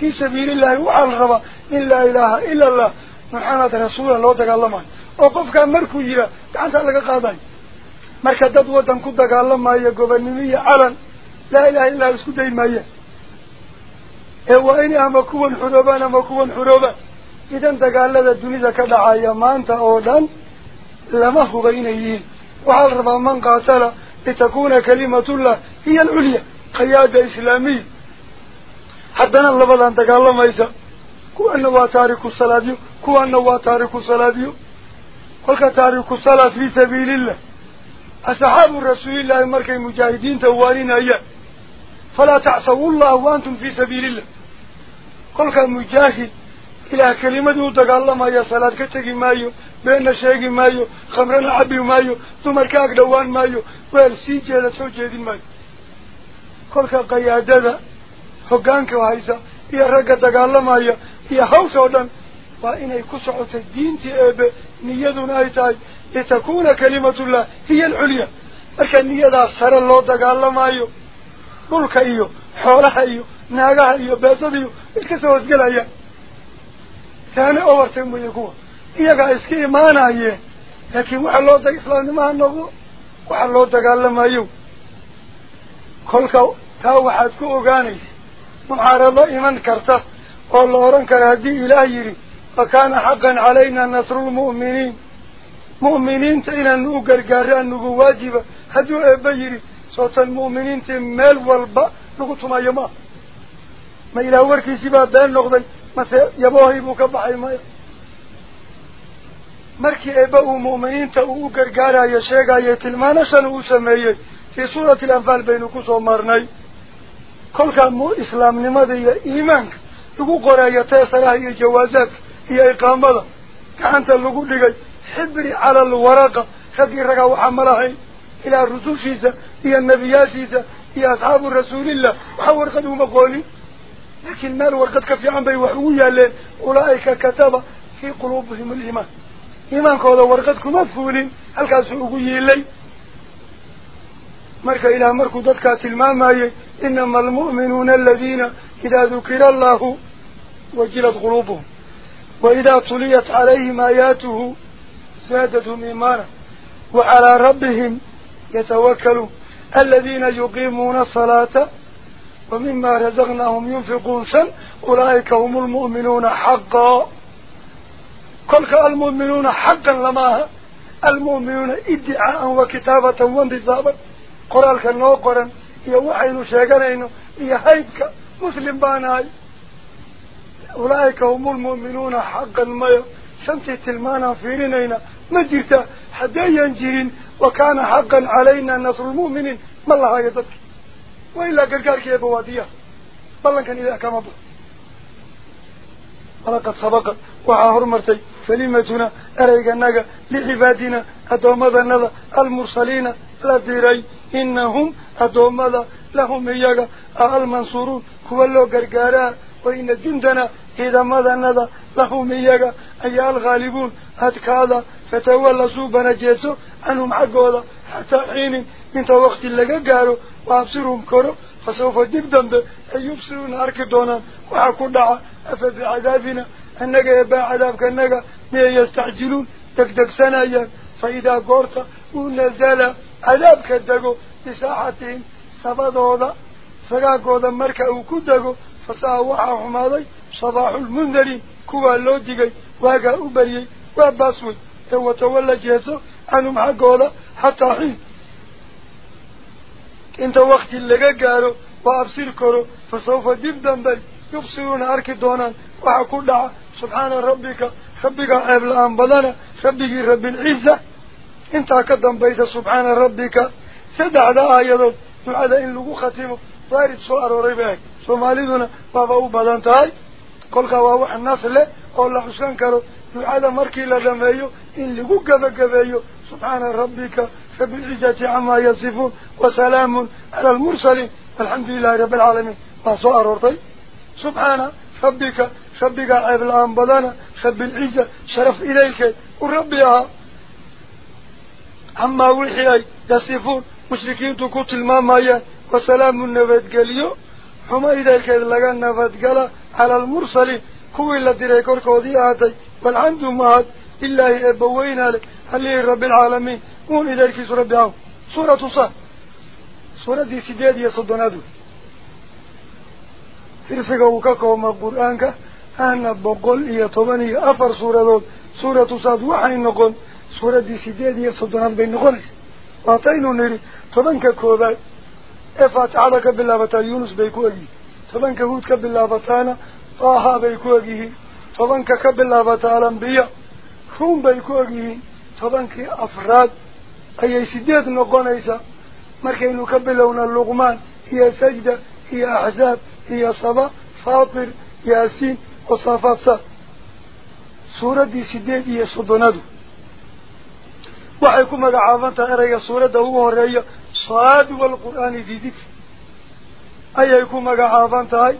في سبيل الله وعلى الربا إن لا إله إلا الله. سبحان الله رسول الله تكلم وقف كان مركو يرا كأنت لا قاداي مركا دد ودان كو دغالم ما يا غوبنيي علن لا إله إلا الله اسكو ما يا اي وين يا مكون حروب أنا مكون حروب إذا دغاله الدنيا كدعايا ما أنت اودان لما هو بينيه وعلى رب من قاتل. لتكون كلمة الله هي العليا. قيادة إسلامية. حدنا اللبلا أن تقال الله ميسا كو أنه تارك الصلاة. كو أنه هو تاريخ الصلاة ديو قلت تاريخ الصلاة في سبيل الله أصحاب الرسول الله المركة المجاهدين توارين أيها فلا تعصوا الله وأنتم في سبيل الله قلت المجاهد إلى كلمة يودك الله ما هي صلاة كتك مايو بين الشيك مايو خمر العبي مايو ثم الكاك دوان مايو وإن سيجي لسو جيدين مايو قلت قيادة حقانك وحيسا يا رجع دقال الله مايا يا حوصا ودن waa inay ku socotay diintii eebe niyaduna ay tahay litakuuna kalimatullah hiya alculya marka niyadaas sare loo dagaalamayo dhulka iyo xoolaha iyo naagaha iyo beesada iyo iska soo hosgelaya taani overtime weye kuwa. Iyagaa iska imaanayeen laakiin waxaa loo islaamnimaha noqdo waxaa loo dagaalamayo kolka taa waxaad ku ogaanaysa mucaarado iman karta oo la odhan kara haddii ilaah yidhi فكان حقا علينا نصر المؤمنين. مؤمنين تينا نوغر قاران نوغو واجبا هدو ايبايري صوت المؤمنين تين ميل والبا. نوغو تما يما. ما إلا هو ركي سيبا بان نوغدي ما سيبوهي بوكا بحي مايا مركي إيه ابو مؤمنين تاوغر قارا يشيغا يتلمانا سنو سمية. في سورة الأنفال بينكو سومرني كل كان مو إسلام نمضي إيمانك. يقول قرية تيسره يجوازك يا إقامته كانت اللقود لقي حبري على الورقة خذي رقا وحملهي إلى الرسول شيزا إيه النبي شيزا، إيه أصحاب الرسول الله وحو ورقته مقولي لكن ما الورقتك في عم بي وحوية لين أولئك كتب في قلوبهم الإيمان إيمان قول ورقتك مفهولين هل كان سعوقي إلي مركا إلى مركو ضدكا تلمان ماي إنما المؤمنون الذين إذا ذكر الله وجلت قلوبهم وإذا طليت عليهم آياته زادتهم إيمانا وعلى ربهم يتوكلوا الذين يقيمون الصلاة ومما رزقناهم ينفقون سن أولئك هم المؤمنون حقا. كلك المؤمنون حقا لما المؤمنون ادعاء وكتابة وانتظابا قرالك النوقرا يوحي نشيقنا إنه يهيبك مسلم بانا أولئك هم المؤمنون حقا ما شمتي تلمانا فيرنين مجرتا حدا ينجين وكان حقا علينا نصر المؤمنين. ما الله يضبك وإلا قلقارك يا بوادية بلن كان إذا أكام أبو. ولقد سبق وعاهر مرتي فليمتنا أريقناك لعبادنا. أدوم هذا النظر المرسلين. لا لديري إنهم أدوم هذا لهم إياك المنصورون كوالو قرقاران وإن جندنا إذا ماذا ندى لهم إياك أيها الغالبون أتكادا فتولى صوبنا جيسو أنهم عقودا حتى حين من توقت اللقاء قالوا وأبصرهم كرو فسوف دبدن يبصرون أركضونا وأكدعا فبعذابنا أنك يبا عذابك أنك مي يستعجلون دك تكدك سنايا فإذا قرت ونزال عذابك الدقو بساحتهم سفادوا ذا فقا قوضا مركا وكدقو فصاح وحا صباح المندري كوا اللودقي واقا أبريي واباسوي. هو تولى جهزو عنهم حقوضا حتى حين. إنت وقت اللقاء قارو وأبصير كرو فصوف ديب دنبل يبصيرون عركي دونا وحاكو دعا سبحان ربك. ربك عبل أنبالنا ربك رب العزة. إنت قدم بيت سبحان ربك. سدع آية دعا يدو دعا ان لغو ختمه. فارد سؤال ربك صوماليدنا بابا أو بدن تاي كل كوا و الناس له أو لا حسان كرو وعلى مركي لدميو ان لغو غبا غبايو سبحان ربك فبالعزه عما يصفون وسلام على المرسلين الحمد لله رب العالمين فصار ورتي سبحان ربك ربك عيب الان بدن خب شرف اليك وربها عما وحي يصفون مشركين تكوت الماما يا وسلام النبات قاليو xumo idaylkeed laga nabadgala cala almursaliin kuwii la diray korkoodii ahaatay walxamdu mahad lilaahi eebbaweyna leh halihii rabbialcaalamiin uun idaylkiisu rabbi aw suuratu sa suuraddii sideed iyo soddonaad wey firsiga uu ka koobma qur-aanka ahna boqol iyo toban iyo afar suuradood suuratu saad waxay noqon suuraddii sideed iyo soddonaad bay noqonaysa waataynu nidhi tobanka koobaad افتعاله كبلابتان يونس بيكوهي طبان كهود كبلابتان طاها بيكوهي طبان كبلابتان الانبياء كون بيكوهي طبان أي إيه سديد نقون ايسا مركين كبلونا اللغمان هي سجدة. هي أحزاب. هي صبا. فاطر. ياسين. وصفات سا. سورة دي سديد هي صدنادو. وحيكم العامان تغيري سورة دوه الرئي صاد والقرآن ديدك أيكم العامان تغيري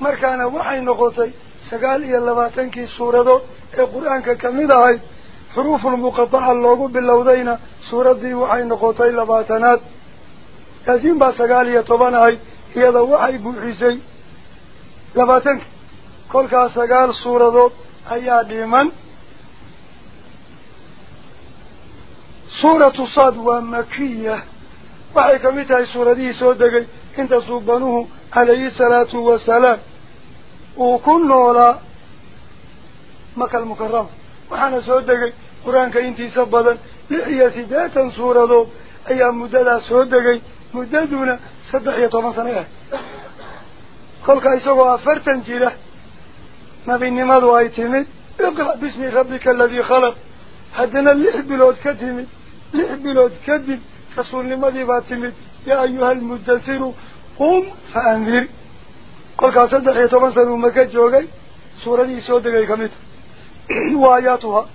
مركانا وحي نغطي سقال إيا اللباتنكي سورة دوت القرآن كمده حروف المقطع اللوغو باللوذين سورة دي وحي نغطي اللباتنات يزين با سقال إيا طبان هاي إيا دو وحي بوحيسي لباتنك كل كا سقال سورة دوت أيها ديمان. سورة صاد ومكية. وحيك متعي سورة دي سودكي انت صبنوه عليه الصلاة والسلام. وكن نولا مكة المكرمة. وحانا سودكي قرانك انتي سبدا لحيا سداتا سورة دو أيام مددا سودكي مددونا صدحية طمسانية قولك ايسوه افرتا جيلة. نبي نمضوا ايتمت اقرأ باسم ربك الذي خلق. حدنا اللي حبي لو لإبلود تكذب رسول لماذا باتمد يا أيها المدثر قم فأنذر. قل كاسد حيث منصر مكات جوغي. سورة إسود كميت. وآياتها.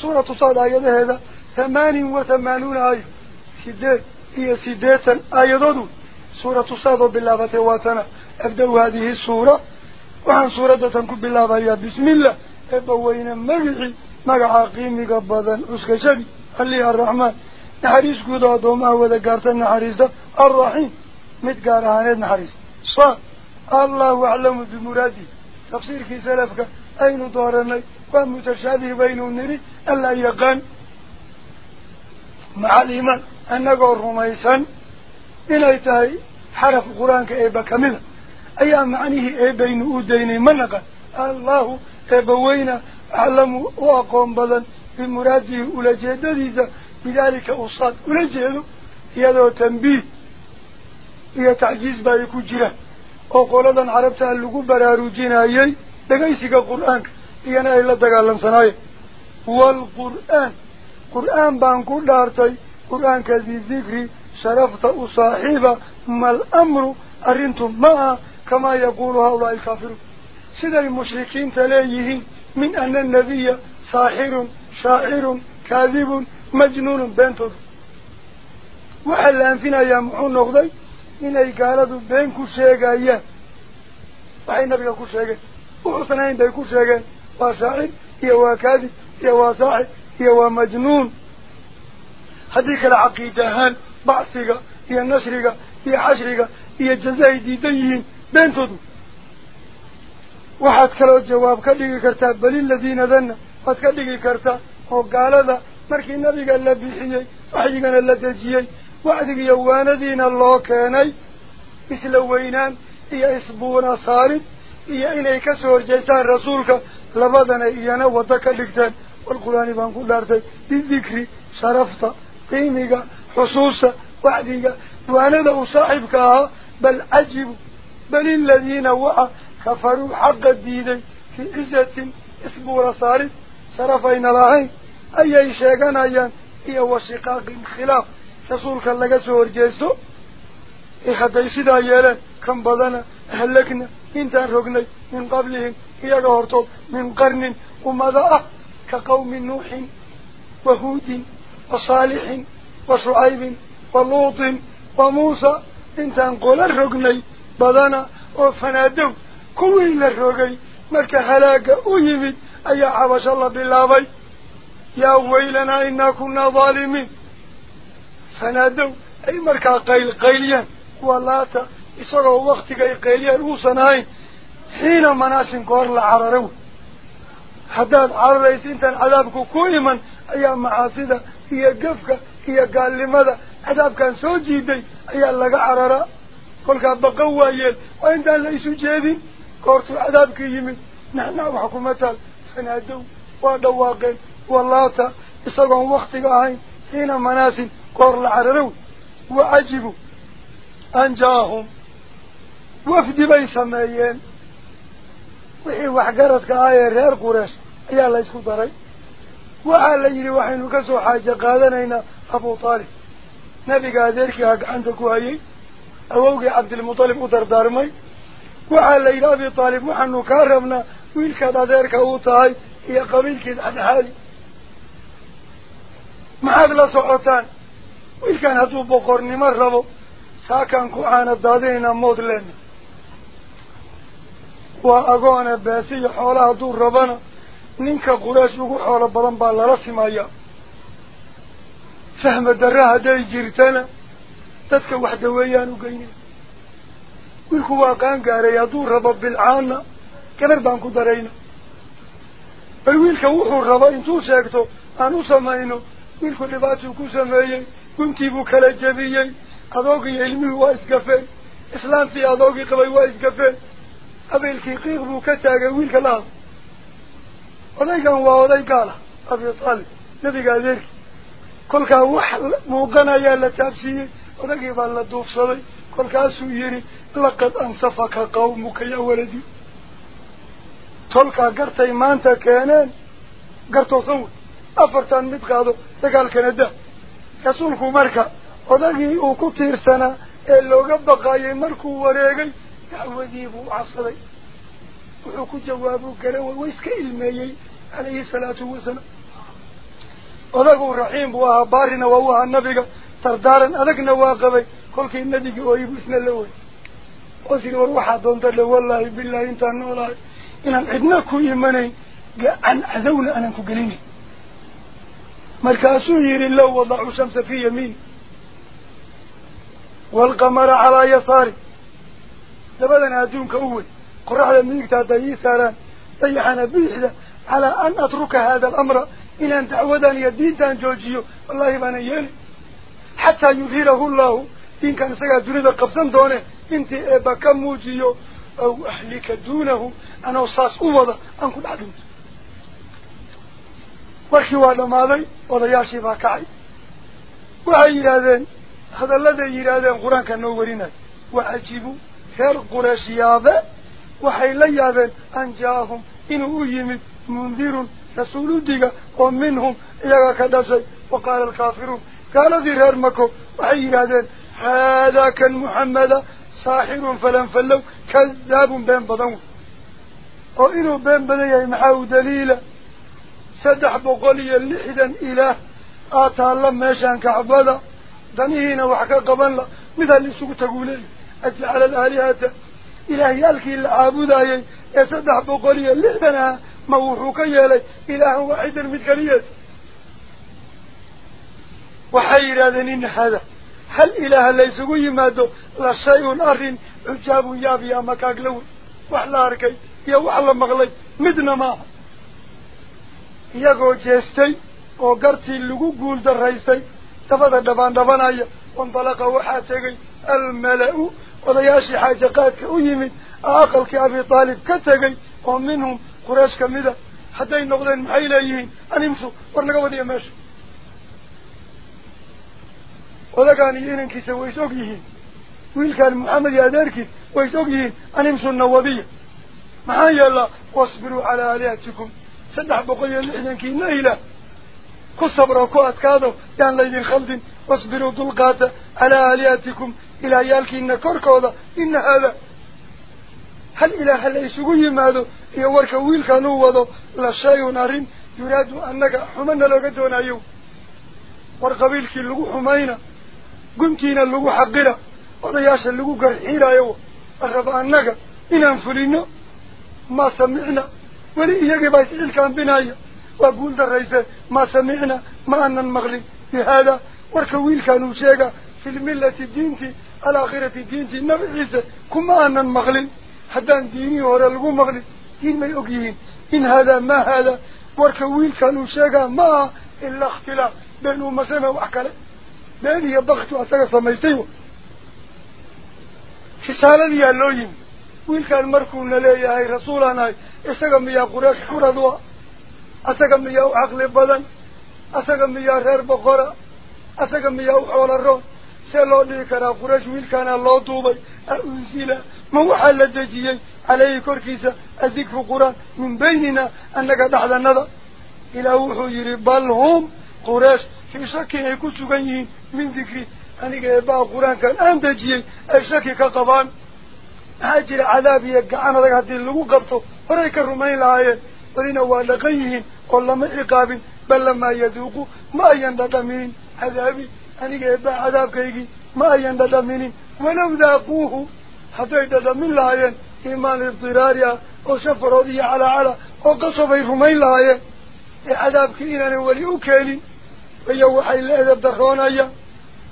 سورة صاد آيات هذا. ثمان وثمانون آية. سدات هي سدات آياتها سورة صاد بالله تواتنا أبدأ هذه السورة. وعن سورة تنكب بالله بسم الله. أبوين مجعي مجع قيمك قبضا أسكشني قال لي الرحمن. نحريس قد أدوما وذا قارتا الرحيم. مت قال هاني نحريس. صا الله أعلم بمرادي تفسير في سلفك. أين دورني؟ ومتشابه بين النري ألا يقان. مع أن أنك الرميسا إلا يتهي حرف القرآن كإيبا كاملة أي معنيه إيبين أوديني. منك الله أبوينا أعلم وأقوم بلن. بمراده أولا جهدهيزا بذلك أصاد أولا جهده يدو تنبيه هي تعجيز بايكو جرا وقال لدن عربتا لقب براروجين أيي لغيسك القرآن ايانا إلا دقالن صناي والقرآن قرآن بانكو دارتي قرآن كذي ذكري شرفت أصاحب ما الأمر؟ أرنتم ما كما يقول هؤلاء الكافرون. سيد المشركين تليهين من أن النبي ساحر شاعر كاذب مجنون بنتو وحل أنفنا يا محون نغضي إن أي قالت بينكو شاقا إياه وحي نبقى كو شاقا وحسنين داي كو شاقا وشاعر يوا كاذب يوا صاحب يوا مجنون. هذيك العقيدة هان بعثيقا هي النشرقا هي حشرقا هي الجزائي دي ديهين بنتو وحد كلاو الجواب كاللي كرتاب بل الذين ذنّا فتكدك كرتا هو قال هذا مركي النبي قال لبيحيي وحيقنا لدجيي وعدك يوانا دين الله كاني مثل وينان هي إسبونا صارد هي إليك سور جيسان رسولك لبادنا إيانا ودك لكتان والقرآن بان كل أرتي بالذكر شرفت قيمك حصوص وعدك وأنا ده صاحبك بل أجب بل الذين وقع كفروا حق الدين في عزة اسمه صارت sharaf ayna lahayn ayay sheeganayaan iyo washiqaaqin khilaaf rasuulka laga soo horjeesto ee hadday sidaa yeeleen kan badana ahlagna intaan rognay min qablihim iyaga hortood min qarnin ummada ah ka qawmi nuuxin wa huudin wa saalixin wa shucaybin wa luutin wa muusa intaan qola rognay badana oo fanaadow kuwii la rogay marka halaaga u yimid أي حبش الله بالله. يا ويلنا إنا كنا ظالمين. فنادوا أي مركا قيل قيليا؟ والله إصروا وقتك قيليا وصناين حين مناسين قوار العرارو حداد عرارو إنتا عذابكو كويما أي معاصدة هي قفكة هي قال لماذا عذابكا سوجيدي أي اللقاء عرارا قولك بقوة وإن وإنتا ليسوا جيدي قوارتو عذابك يمين. نحن حكومتها isagoon waktiga ahayn xiina manaasin goor la cararow wacajibu an jaahum wafdi bay sameeyeen wixii waxgaradka ah ee reer qureesh ayaa la isku daray waxaa la yidhi waxaynu ka soo xaaje qaadanaynaa abu taalib nabiga adeerkii ha gacanta ku hayay awowgii cabdilmutalib u dardaarmay waxaa la yidhi abi taalib waxaanu kaa rabnaa tahay iyo qabiilkeed cadxaali maxaad la socotaan wiilkan hadduu boqornimo rabo saakaan ku caana daadinaynaa mood leena waa agoone beesi iyo xoolaha hadduu rabana ninka quraysh ugu xoolo badan baa lala simayaa fahma darre hadday jirtana dadka wax daweeyaan u geynay wiilku waa qaangaaray hadduu rabo bilcaana darayna bal wiilka wuxuu rabo intuu sheegto aan u samayno wiilku dhibaatuu ku sameeyey guntii buu kala jebiyey adoogii ilmihii waa isgafeen islaantii adoogii qabay waa isgafeen qabiilkii qiiq buu ka taagay wiilka la hadla odaygan waa oday gaala abi taalib nabiga adeerkii kolkaa wax muuqanayaa la taabsiiyey odagii baa la duufsaday kolkaasuu yidhi laqad ansafaka qawmuka yaa waladi tiirsanaa ee looga baqaayay markuu wareegay dacwadii buu u cabsaday wuxuu ku jawaabuu garan way way iska ilmeeyey calayhi salaatu wasalaam odagu raxiim buu ahaa baarina waa u ahaa nabiga dardaaran adagna waa qabay kolkii nabigii ooyibu isna la wey oo siri war waxaa doonta le wallaahi bilaahi intaan noolahay إن عدناك يمني عن عذول أنك قليني. مركاسو يري الله وضع الشمس في يمين. والقمر على يساري لبدن أدونك أول. قرر منك تعطيه سارا طيحنا بيحدة على أن أترك هذا الأمر. إلى أن تعودني الدين تانجوجيو والله ما نيالي حتى يظهره الله. إن كان سيادوني ذا قفزان دوني انتي ايبا كموجيو أو أهلك دونه أنا أصاص أوضا أنكم بعدهم وكي وعلى ماذا وضا ياسي باكعي وعي هذا هذا الذي يرى هذا القرآن كان نورنا وعجبوا هل قراشي هذا وحي لي هذا أن جاهم إنه يمد منذير رسول ديك ومنهم إذا كدسي. وقال الكافرون قال ذي هرمكو وعي هذا هذا كان محمد صاحب فلن فلو كذاب بين بضون أو إنه بين بضي يمحاو دليلا سدح بقولي اللحدا إله. آتا الله ماشان كعبادا دنيهنا وحكا قبلا اللي لسوك تقولي. أجعل الآلهة إلهي ألكي العابودا يسدح بقولي اللحدا موحوكا يالي. إله واحدا مثاليا وحير ذنين هذا. Yaab iyo ama kaagla wey wax la arkay iyo wax la maqlay midna maaha iyagoo jeestay oo gartii lagu guul daraystay dabada dhabaan dhabanaya wandalaqa waxaa tegay almala-u odayaashii xaaja qaadka u yimid aa aqalkii abi taalib ka tegay oo minhum quraysh kamida hadday noqdeen maxay leeyihiin animsu war naga wadiya meesha ولكن ينن كيسا ويسوقيه ويلكن محمد يا ذلك ويسوقيه أن يمسوا النوبية معايا الله واصبروا على آلياتكم سدح بقل ينن كينا إلى كصبر وكو أتكاذو يان ليد الخلد واصبروا دلقات على آلياتكم إلى يالك إن كركوضة إن هذا هل إله يا ماذا يورك ويلكن ووضو لا شيء نارين يراد أنك حمنا لو قدونا أيو ورقبيلك اللقوح ماينا garxiirayo araba annaga inaan fulino ma samicna weli iyagii baa iscilkaambinaya waa guul darayse ma samicna ma anan maqlin bi haada warka wiilkan uu sheega fi lmillati diinti alaakhirati diintii nabi ciise kuma anan maqlin haddaan diinihii hore lagu maqlin diin may og yihiin in haadaa ma haada warka wiilkan uu sheegaa ma aha ilaa ikhtilaaf been umasame wax kale ماني يبغت أسرع سمجتيه حسالا يا اللوين وين كان مركونا لي يا رسولنا. أسرعم يا قريش كردوا أسرعم يا عقل بدن. أسرعم يا رهر بقرة أسرعم يا أول الرون. سلوني كرا قريش وين كان الله دوبي. أنزيلا ما هو حل الدجيج عليه كركيزة. أذيك في قرآن. من بيننا. أنك تحت النظر. إلى وحو يريبالهم قراش sugan yihiin min dikri aniga eebaa qur-aankan aan dejiyey ay shaki ka qabaan maxaa jira cadaab iyo gacan adag haddii lagu qabto horay ka rumayn lahaayeen ولنا ولقيهن ولما عقاب بل لما يذوقوا ما يندمين عذابي أني جايب عذاب كيجي ما يندمين ولو ذاقوه حتى يندمين لاين إيمان اضطراريا وسفروا ذي على على وقصفوا رمين أكالي ويوحي الأذب دخونايا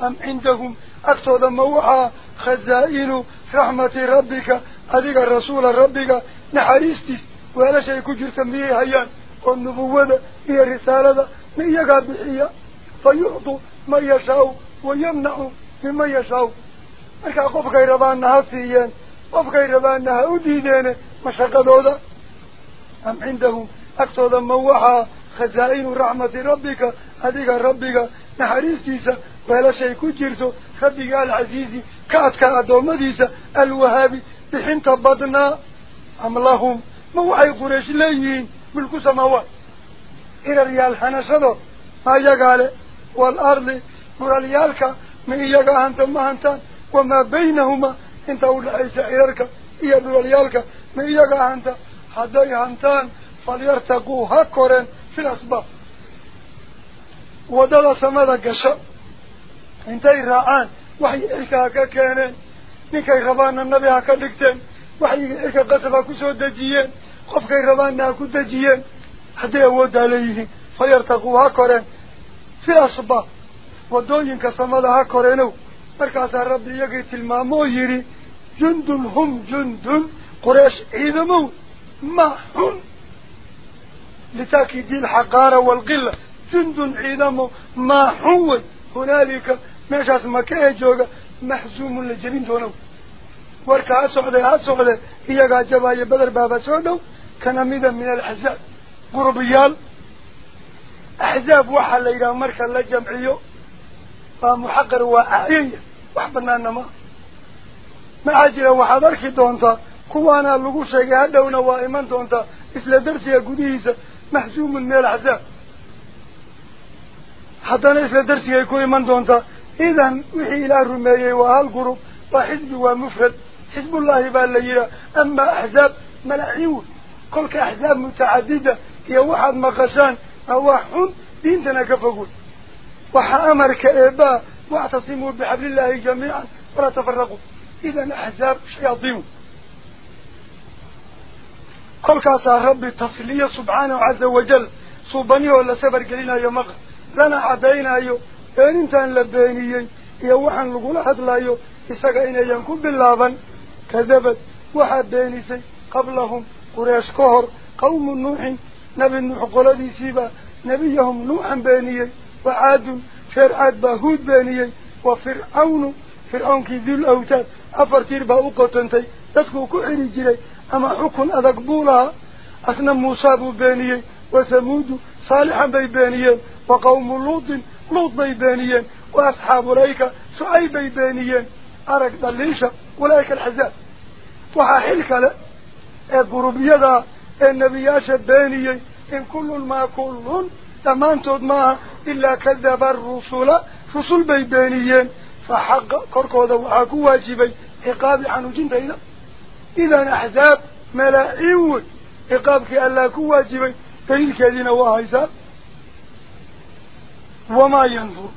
أم عندهم؟ أكتوذا موحى خزائن رحمة ربك أذيك الرسول ربك نحريستيس ولا شيء كجر تنبيه هيان والنبوة هي الرسالة من يقاب بحية فيعطوا ما يشاء ويمنع مما marka qofkay rabaanna ha siiyeen qofkay rabaanna ha u diideen mashaqadooda am cindahum agtooda ma waxaa خزائن رحمة ربك هذه ربك نحرستيسا ولا شيء كجرتو. خبق العزيز كاتك أدومديسا الوهابي بحين تبضنا. أم اللهم ما وعي قريش ليين؟ ملك سماوات إلى ريال حنشده ما يقال؟ والأرض مرى ريالك. ما يقال أنت ما أنت؟ وما بينهما. انت أول عيسى إلارك إلى ريالك. ما يقال أنت؟ حدي أنت فليرتقوا هكورين في الأسباب. ودل سمد قشا انتي راعان وحي إلكا كاكينين. نكي غبان النبي هكا لكتين وحي إلكا قطبا كسو دجيين. قفكي غبان ناكو دجيين. هدي أود عليه. فيرتقوا هكورين. في الأسباب ودولين كسمد هكورينو. مركز الرب يقيت المامو يري. جند هم جند قريش إذا مو ما هم لتأكيد الحقارة والقلة. جند عيدمو ما حوي هنالك ماشاس مكاية جوغا محزوم لجبين دونو. وركا أسعودي أسعودي إيقا جبايا بدر بابا سودو كان ميدا من الأحزاب. قربيال أحزاب وحا ليلة مركا لجمعيو فمحقر وأعيية وحبنا النما ما عجل وحضرك دونتا. كوانا لغو شيء هدونا وإيمان دونتا. إسلا درسي قديسة. محزوم من الأحزاب حتى إسلا درسي يكون إيمان دونتا. إذن وحي إلى الرمية وهالقروب وحزب ومفرد. حزب الله بالليلة أما أحزاب ملاعيون كل كأحزاب متعددة. هي واحد مقشان أو حن دينتنا كفقول وحا أمر كإباء واعتصموا بحبل الله جميعا. ولا تفرقوا. إذن أحزاب شياطين. كل كاسا ربي تصلية سبحانه عز وجل صوباني ولا سبر قلنا يا مغ لنا عدينا يو إن انتان لبينيين يوحن لقول أحد لا يو إساق إن ينكون باللابن كذبت واحد بينيسي قبلهم قريش كهر قوم نوح نبي نوح قلدي سيبا نبيهم نوحا بينيين وعاد فرعاد باهود بينيين وفرعون فرعون كي ذو الأوتاد أفرتير باوقتنتي تدكو كعري جري أما حكم أذك بولها أثنى موسى بينيين وثمود صالحا بيبانيين وقوم لوط لوط بيبانيين وأصحاب ريكا شعيب بيبانيين أرك دليشة ولايك الحزاب. وحا حلك له القربية النبياش بانيين إن كل ما كل تمانتود معها إلا كذب الرسول رسول بيبانيين فحق كركوذا وحاكو واجبي. عقاب عنو جنتين إذا أحزاب ملاعيون. عقابك ألا كو واجبي دليل كذين وهيسا. وما ينظر.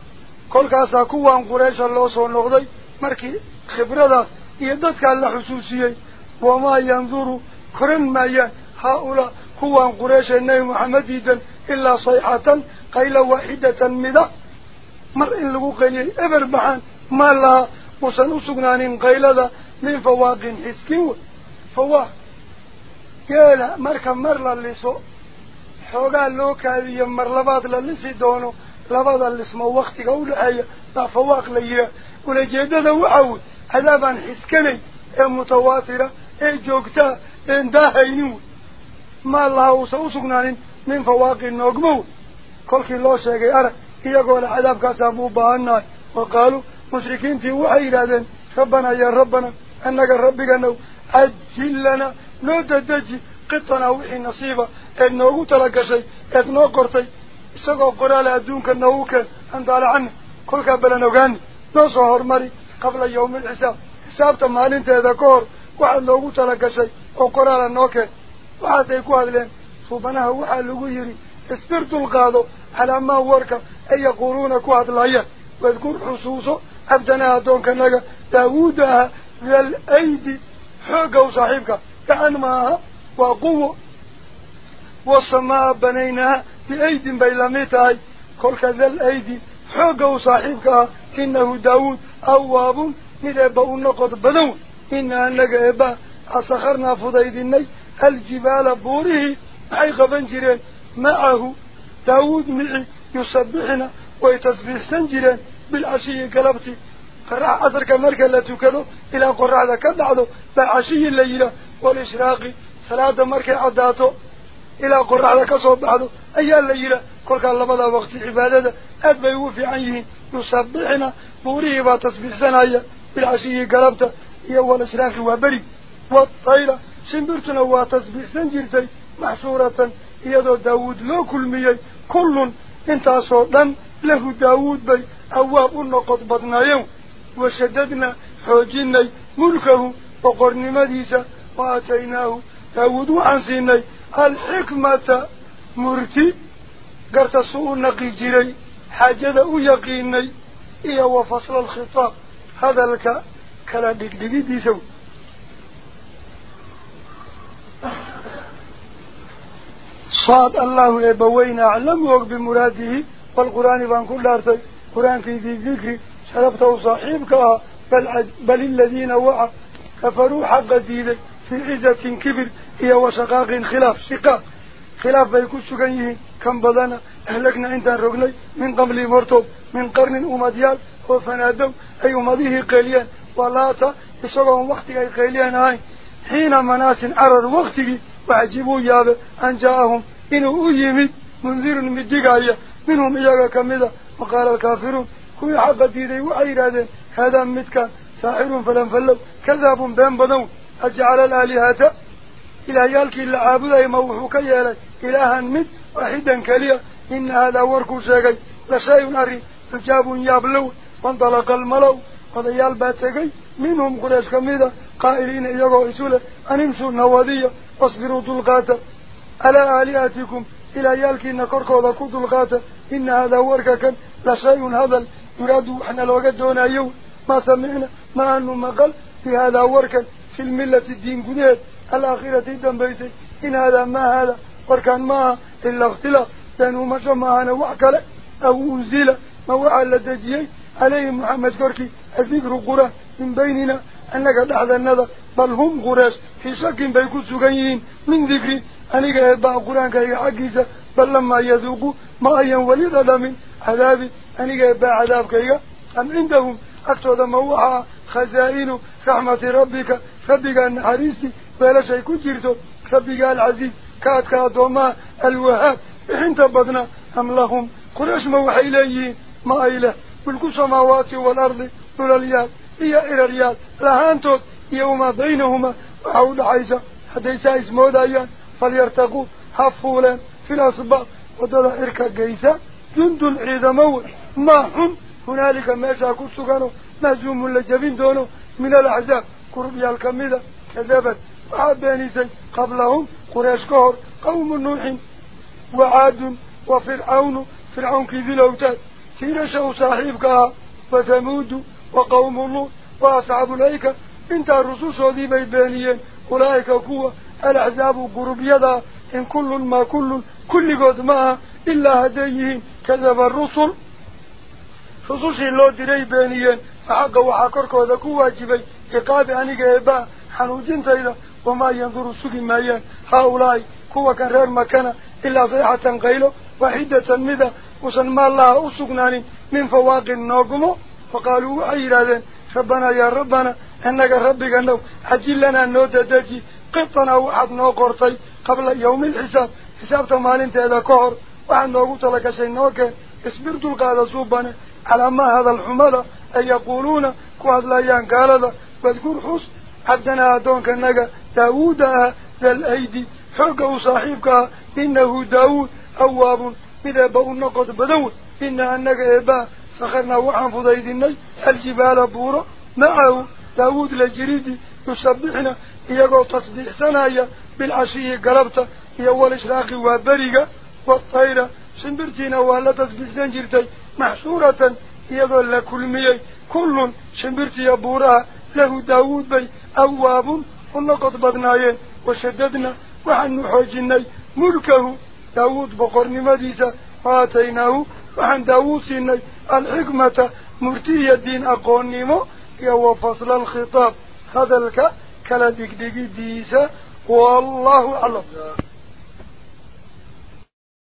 كل كاسا كوان قريش الله سوى النغضي مركي خبرة يددك على حسوسيي. وما ينظر. كرن ما هؤلاء كوان قريش النبي محمد يدن. إلا صيحة قيلة واحدة مدى مر إن لغو إبر بحان. ما لها. وسنسقنان قيلة من فواق فواق قال مركا مر mar labaad la lisi doono labada lismo waktiga u dhexeeya baa fawaaq la yihaa ulajeedada waxa wey cadaabaan xiskanay ee mutawaatira ee joogtaa een daahaynin wey maa laha uusan usugnaanin min fawaaqin noogmo wey kolkii loo sheegay arag iyagoo le cadaabkaasaan u baahannahay wa qaaluu mushrikiintii waxay yidhaahdeen rabbanaa yaa rabbana annaga rabbiganow cajil lana noo dadeji قطنا وحي نصيبة إذ نوغو تلقشي إذ نو قرتي إساقو قرال أدونك نووكا أنت على عنه كل كابلا نوغاني نوصو هرمري قبل يوم الحساب. حساب تمالين تيذا كور. واحد نوغو تلقشي أو قرال نوكا واحد يكو هذلين suubanaha waxaa lagu yidhi isbir dulqaado calaa maa warka ay yaquuluuna ku hadlayaan wadkur xusuuso cabdanaa addoonkanaga daawuuda aha dal aydi حقه وصاحبك. تعال معها وقوة والسماء بنيناها بأيدي بيلاميتها كل كذا الأيدي حقه وصاحبك. إنه داود أواب. إذا أبقوا النقض بدون. إنه أنك أبا أصخرنا الني الجبال بوره. أي غبنجرين معه. داود معي. يصبحنا ويتصبح سنجرين بالعشي قلبتي. قراء عصر كمركة لا تكذو إلى قراء هذا كدعو بعشي الليلة والإشراق صلاة مركة عداتو إلى قراء هذا كصوب عدو أي الليلة كل كان لبدا وقت العبادة أدب يوفي عنه يصبحنا بوريه وتصبح سنايا بالعشي قربتا يوه الإشراق وبري والطيلة شمبرتنا وتصبح سنجرتي محصورة يا يدو داود لو كل مي كل انتصر لن له داود بي أواب النقط بطنا يوم وشددنا حوجيني ملكه وقرن مديسة وآتيناه تاود وعنسيني الحكمة مرتي قرت سؤون نقي جيري حاجده يقيني إيا وفصل الخطاب. هذا لك كلا دقدقي ديسو. صاد الله إبوين أعلم وقب مراده والقرآن فان كل دارتك قرآن كي ذكري ذكر شرفته صاحبك بل, بل الذين وعى كفروا حق دينه في عزة كبر هي وشقاق خلاف شقاق خلاف بيكون سكيه كم بدنا أهلكنا انت رجلي من قبل مرتب من قرن أمديال وفنادوا أي أمديه قليان ولاتا يسوقهم وقتك أي قليان هاي حين مناس عرر وقتك وعجبوا يابا أن جاءهم إنه منذر من دقايا منهم إياك كمدا وقال الكافرون كوي حق ديدي وعيراده هذا متك ساحر فلن فلو كذاب بين بدو أجعل الآلهة إلى يالك إلا عابده موحوك يالك إلها مد واحدا كليا. إن هذا وركو شاقي لشيء أري فجاب يابلو. وانطلق الملو. قضيال باتكي منهم قريش كمدا قائلين إياقوا إسولة. أن امسوا النوادية. واصبروا دلقاتا على آلهتكم. إلى يالكين كركوضا كدلقاتا إن هذا ورككا لشيء هذا. إحنا لو قدونا يوم ما سمعنا ما أنه مقل في هذا وركا في الملة الدين قديت الآخرة الدنبيسي إن هذا ما هذا وركان ما إلا اختلاف. لأنه ما شمعنا وحكلا أو أنزل ما وعى لدجيي عليه محمد كركي الذكر قرى من بيننا أنك لحظة النظر. بل هم قراش في شك بيكون سجيين من ذكري أنك يبقى قرآن كي عقيسة بل لما يذوقوا ما ينولد من عذابي. أنك يبقى عذاب كي أم عندهم؟ أكتوذ موحى خزائن رحمة ربك. ربك النحريستي ولا شيء كجرته. ربك العزيز. كات كاتوما الوهاب. إحنت بدنا أم لهم؟ قراش موحى إليه. ما إله. ملك السماوات والأرض. هي إلى الرياض لهانتوت يوم بينهما. وعود عيسى. حتى سايس مودايان فليرتقوا. حفولا. في الأصباط ودلا إركا قيسا جند العيدمو ما هم؟ هنالك ما شاكوا سكانوا مهزوم لجبين دونه من الأحزاب قربيا الكميدة كذبت وعبانيسي قبلهم قريش كهر قوم نوح وعاد وفرعون فرعون كذي الأوتاد. تيرشوا صاحبك وثمود وقوم لوط وأصحاب الأيكة انت الرسول ذي بيبانيين أولئك كوا الأحزاب قرب يدا إن كل ما كل كل قد ما إلا هديهم كذب الرسل رسوشي اللو ديري بانيين فحق وحاكرك وذا كوا جبي إقاب أنيك إباء حنوجين تيدا وما ينظر سوكي مايان هؤلاء كوا كان غير مكان إلا صيحة قيلو وحيدة مدى وسنما الله أسقناني من فواق النوقمو فقالوا عيرادا ربنا يا ربنا أنك ربك أنه حجل لنا نودة دجي قطنا وحد نوقرتي قبل يوم الحساب. حساب تمالين تهذا كهر وحد نوقت لك شيء نوكا اسبرت القادة صوبنا على ما هذا الحمالة أن يقولون كوهد لايان قال هذا. واذكر حس عبدنا دونك أنك داود ذا الأيدي حقه صاحبك إنه داود أواب. إذا بأو النقض بدون إن أنك إبا سخرنا وحن فضيدني الجبال بورا. معه داود لجريدي يسبحنا إيقو تصديح سنايا بالعشي قلبت iyo walishraaqi waa beriga watayra shimbirtiina waa la tasbiixsan jirtay maxsuuratan iyadoo la kulmiyey kullun shimbirtiiya buuraha lahu daawuud bay awaabun u noqod badnaayeen washadadna waxaanu xoojinay mulkahu daawuud boqornimadiisa waataynaahu waxaan daawuud siinay alxikmata murti iyo diin aqoonnimo iyo wa fasla alkhitaab hadalka kala dhigdhigidiisa wallahu aclam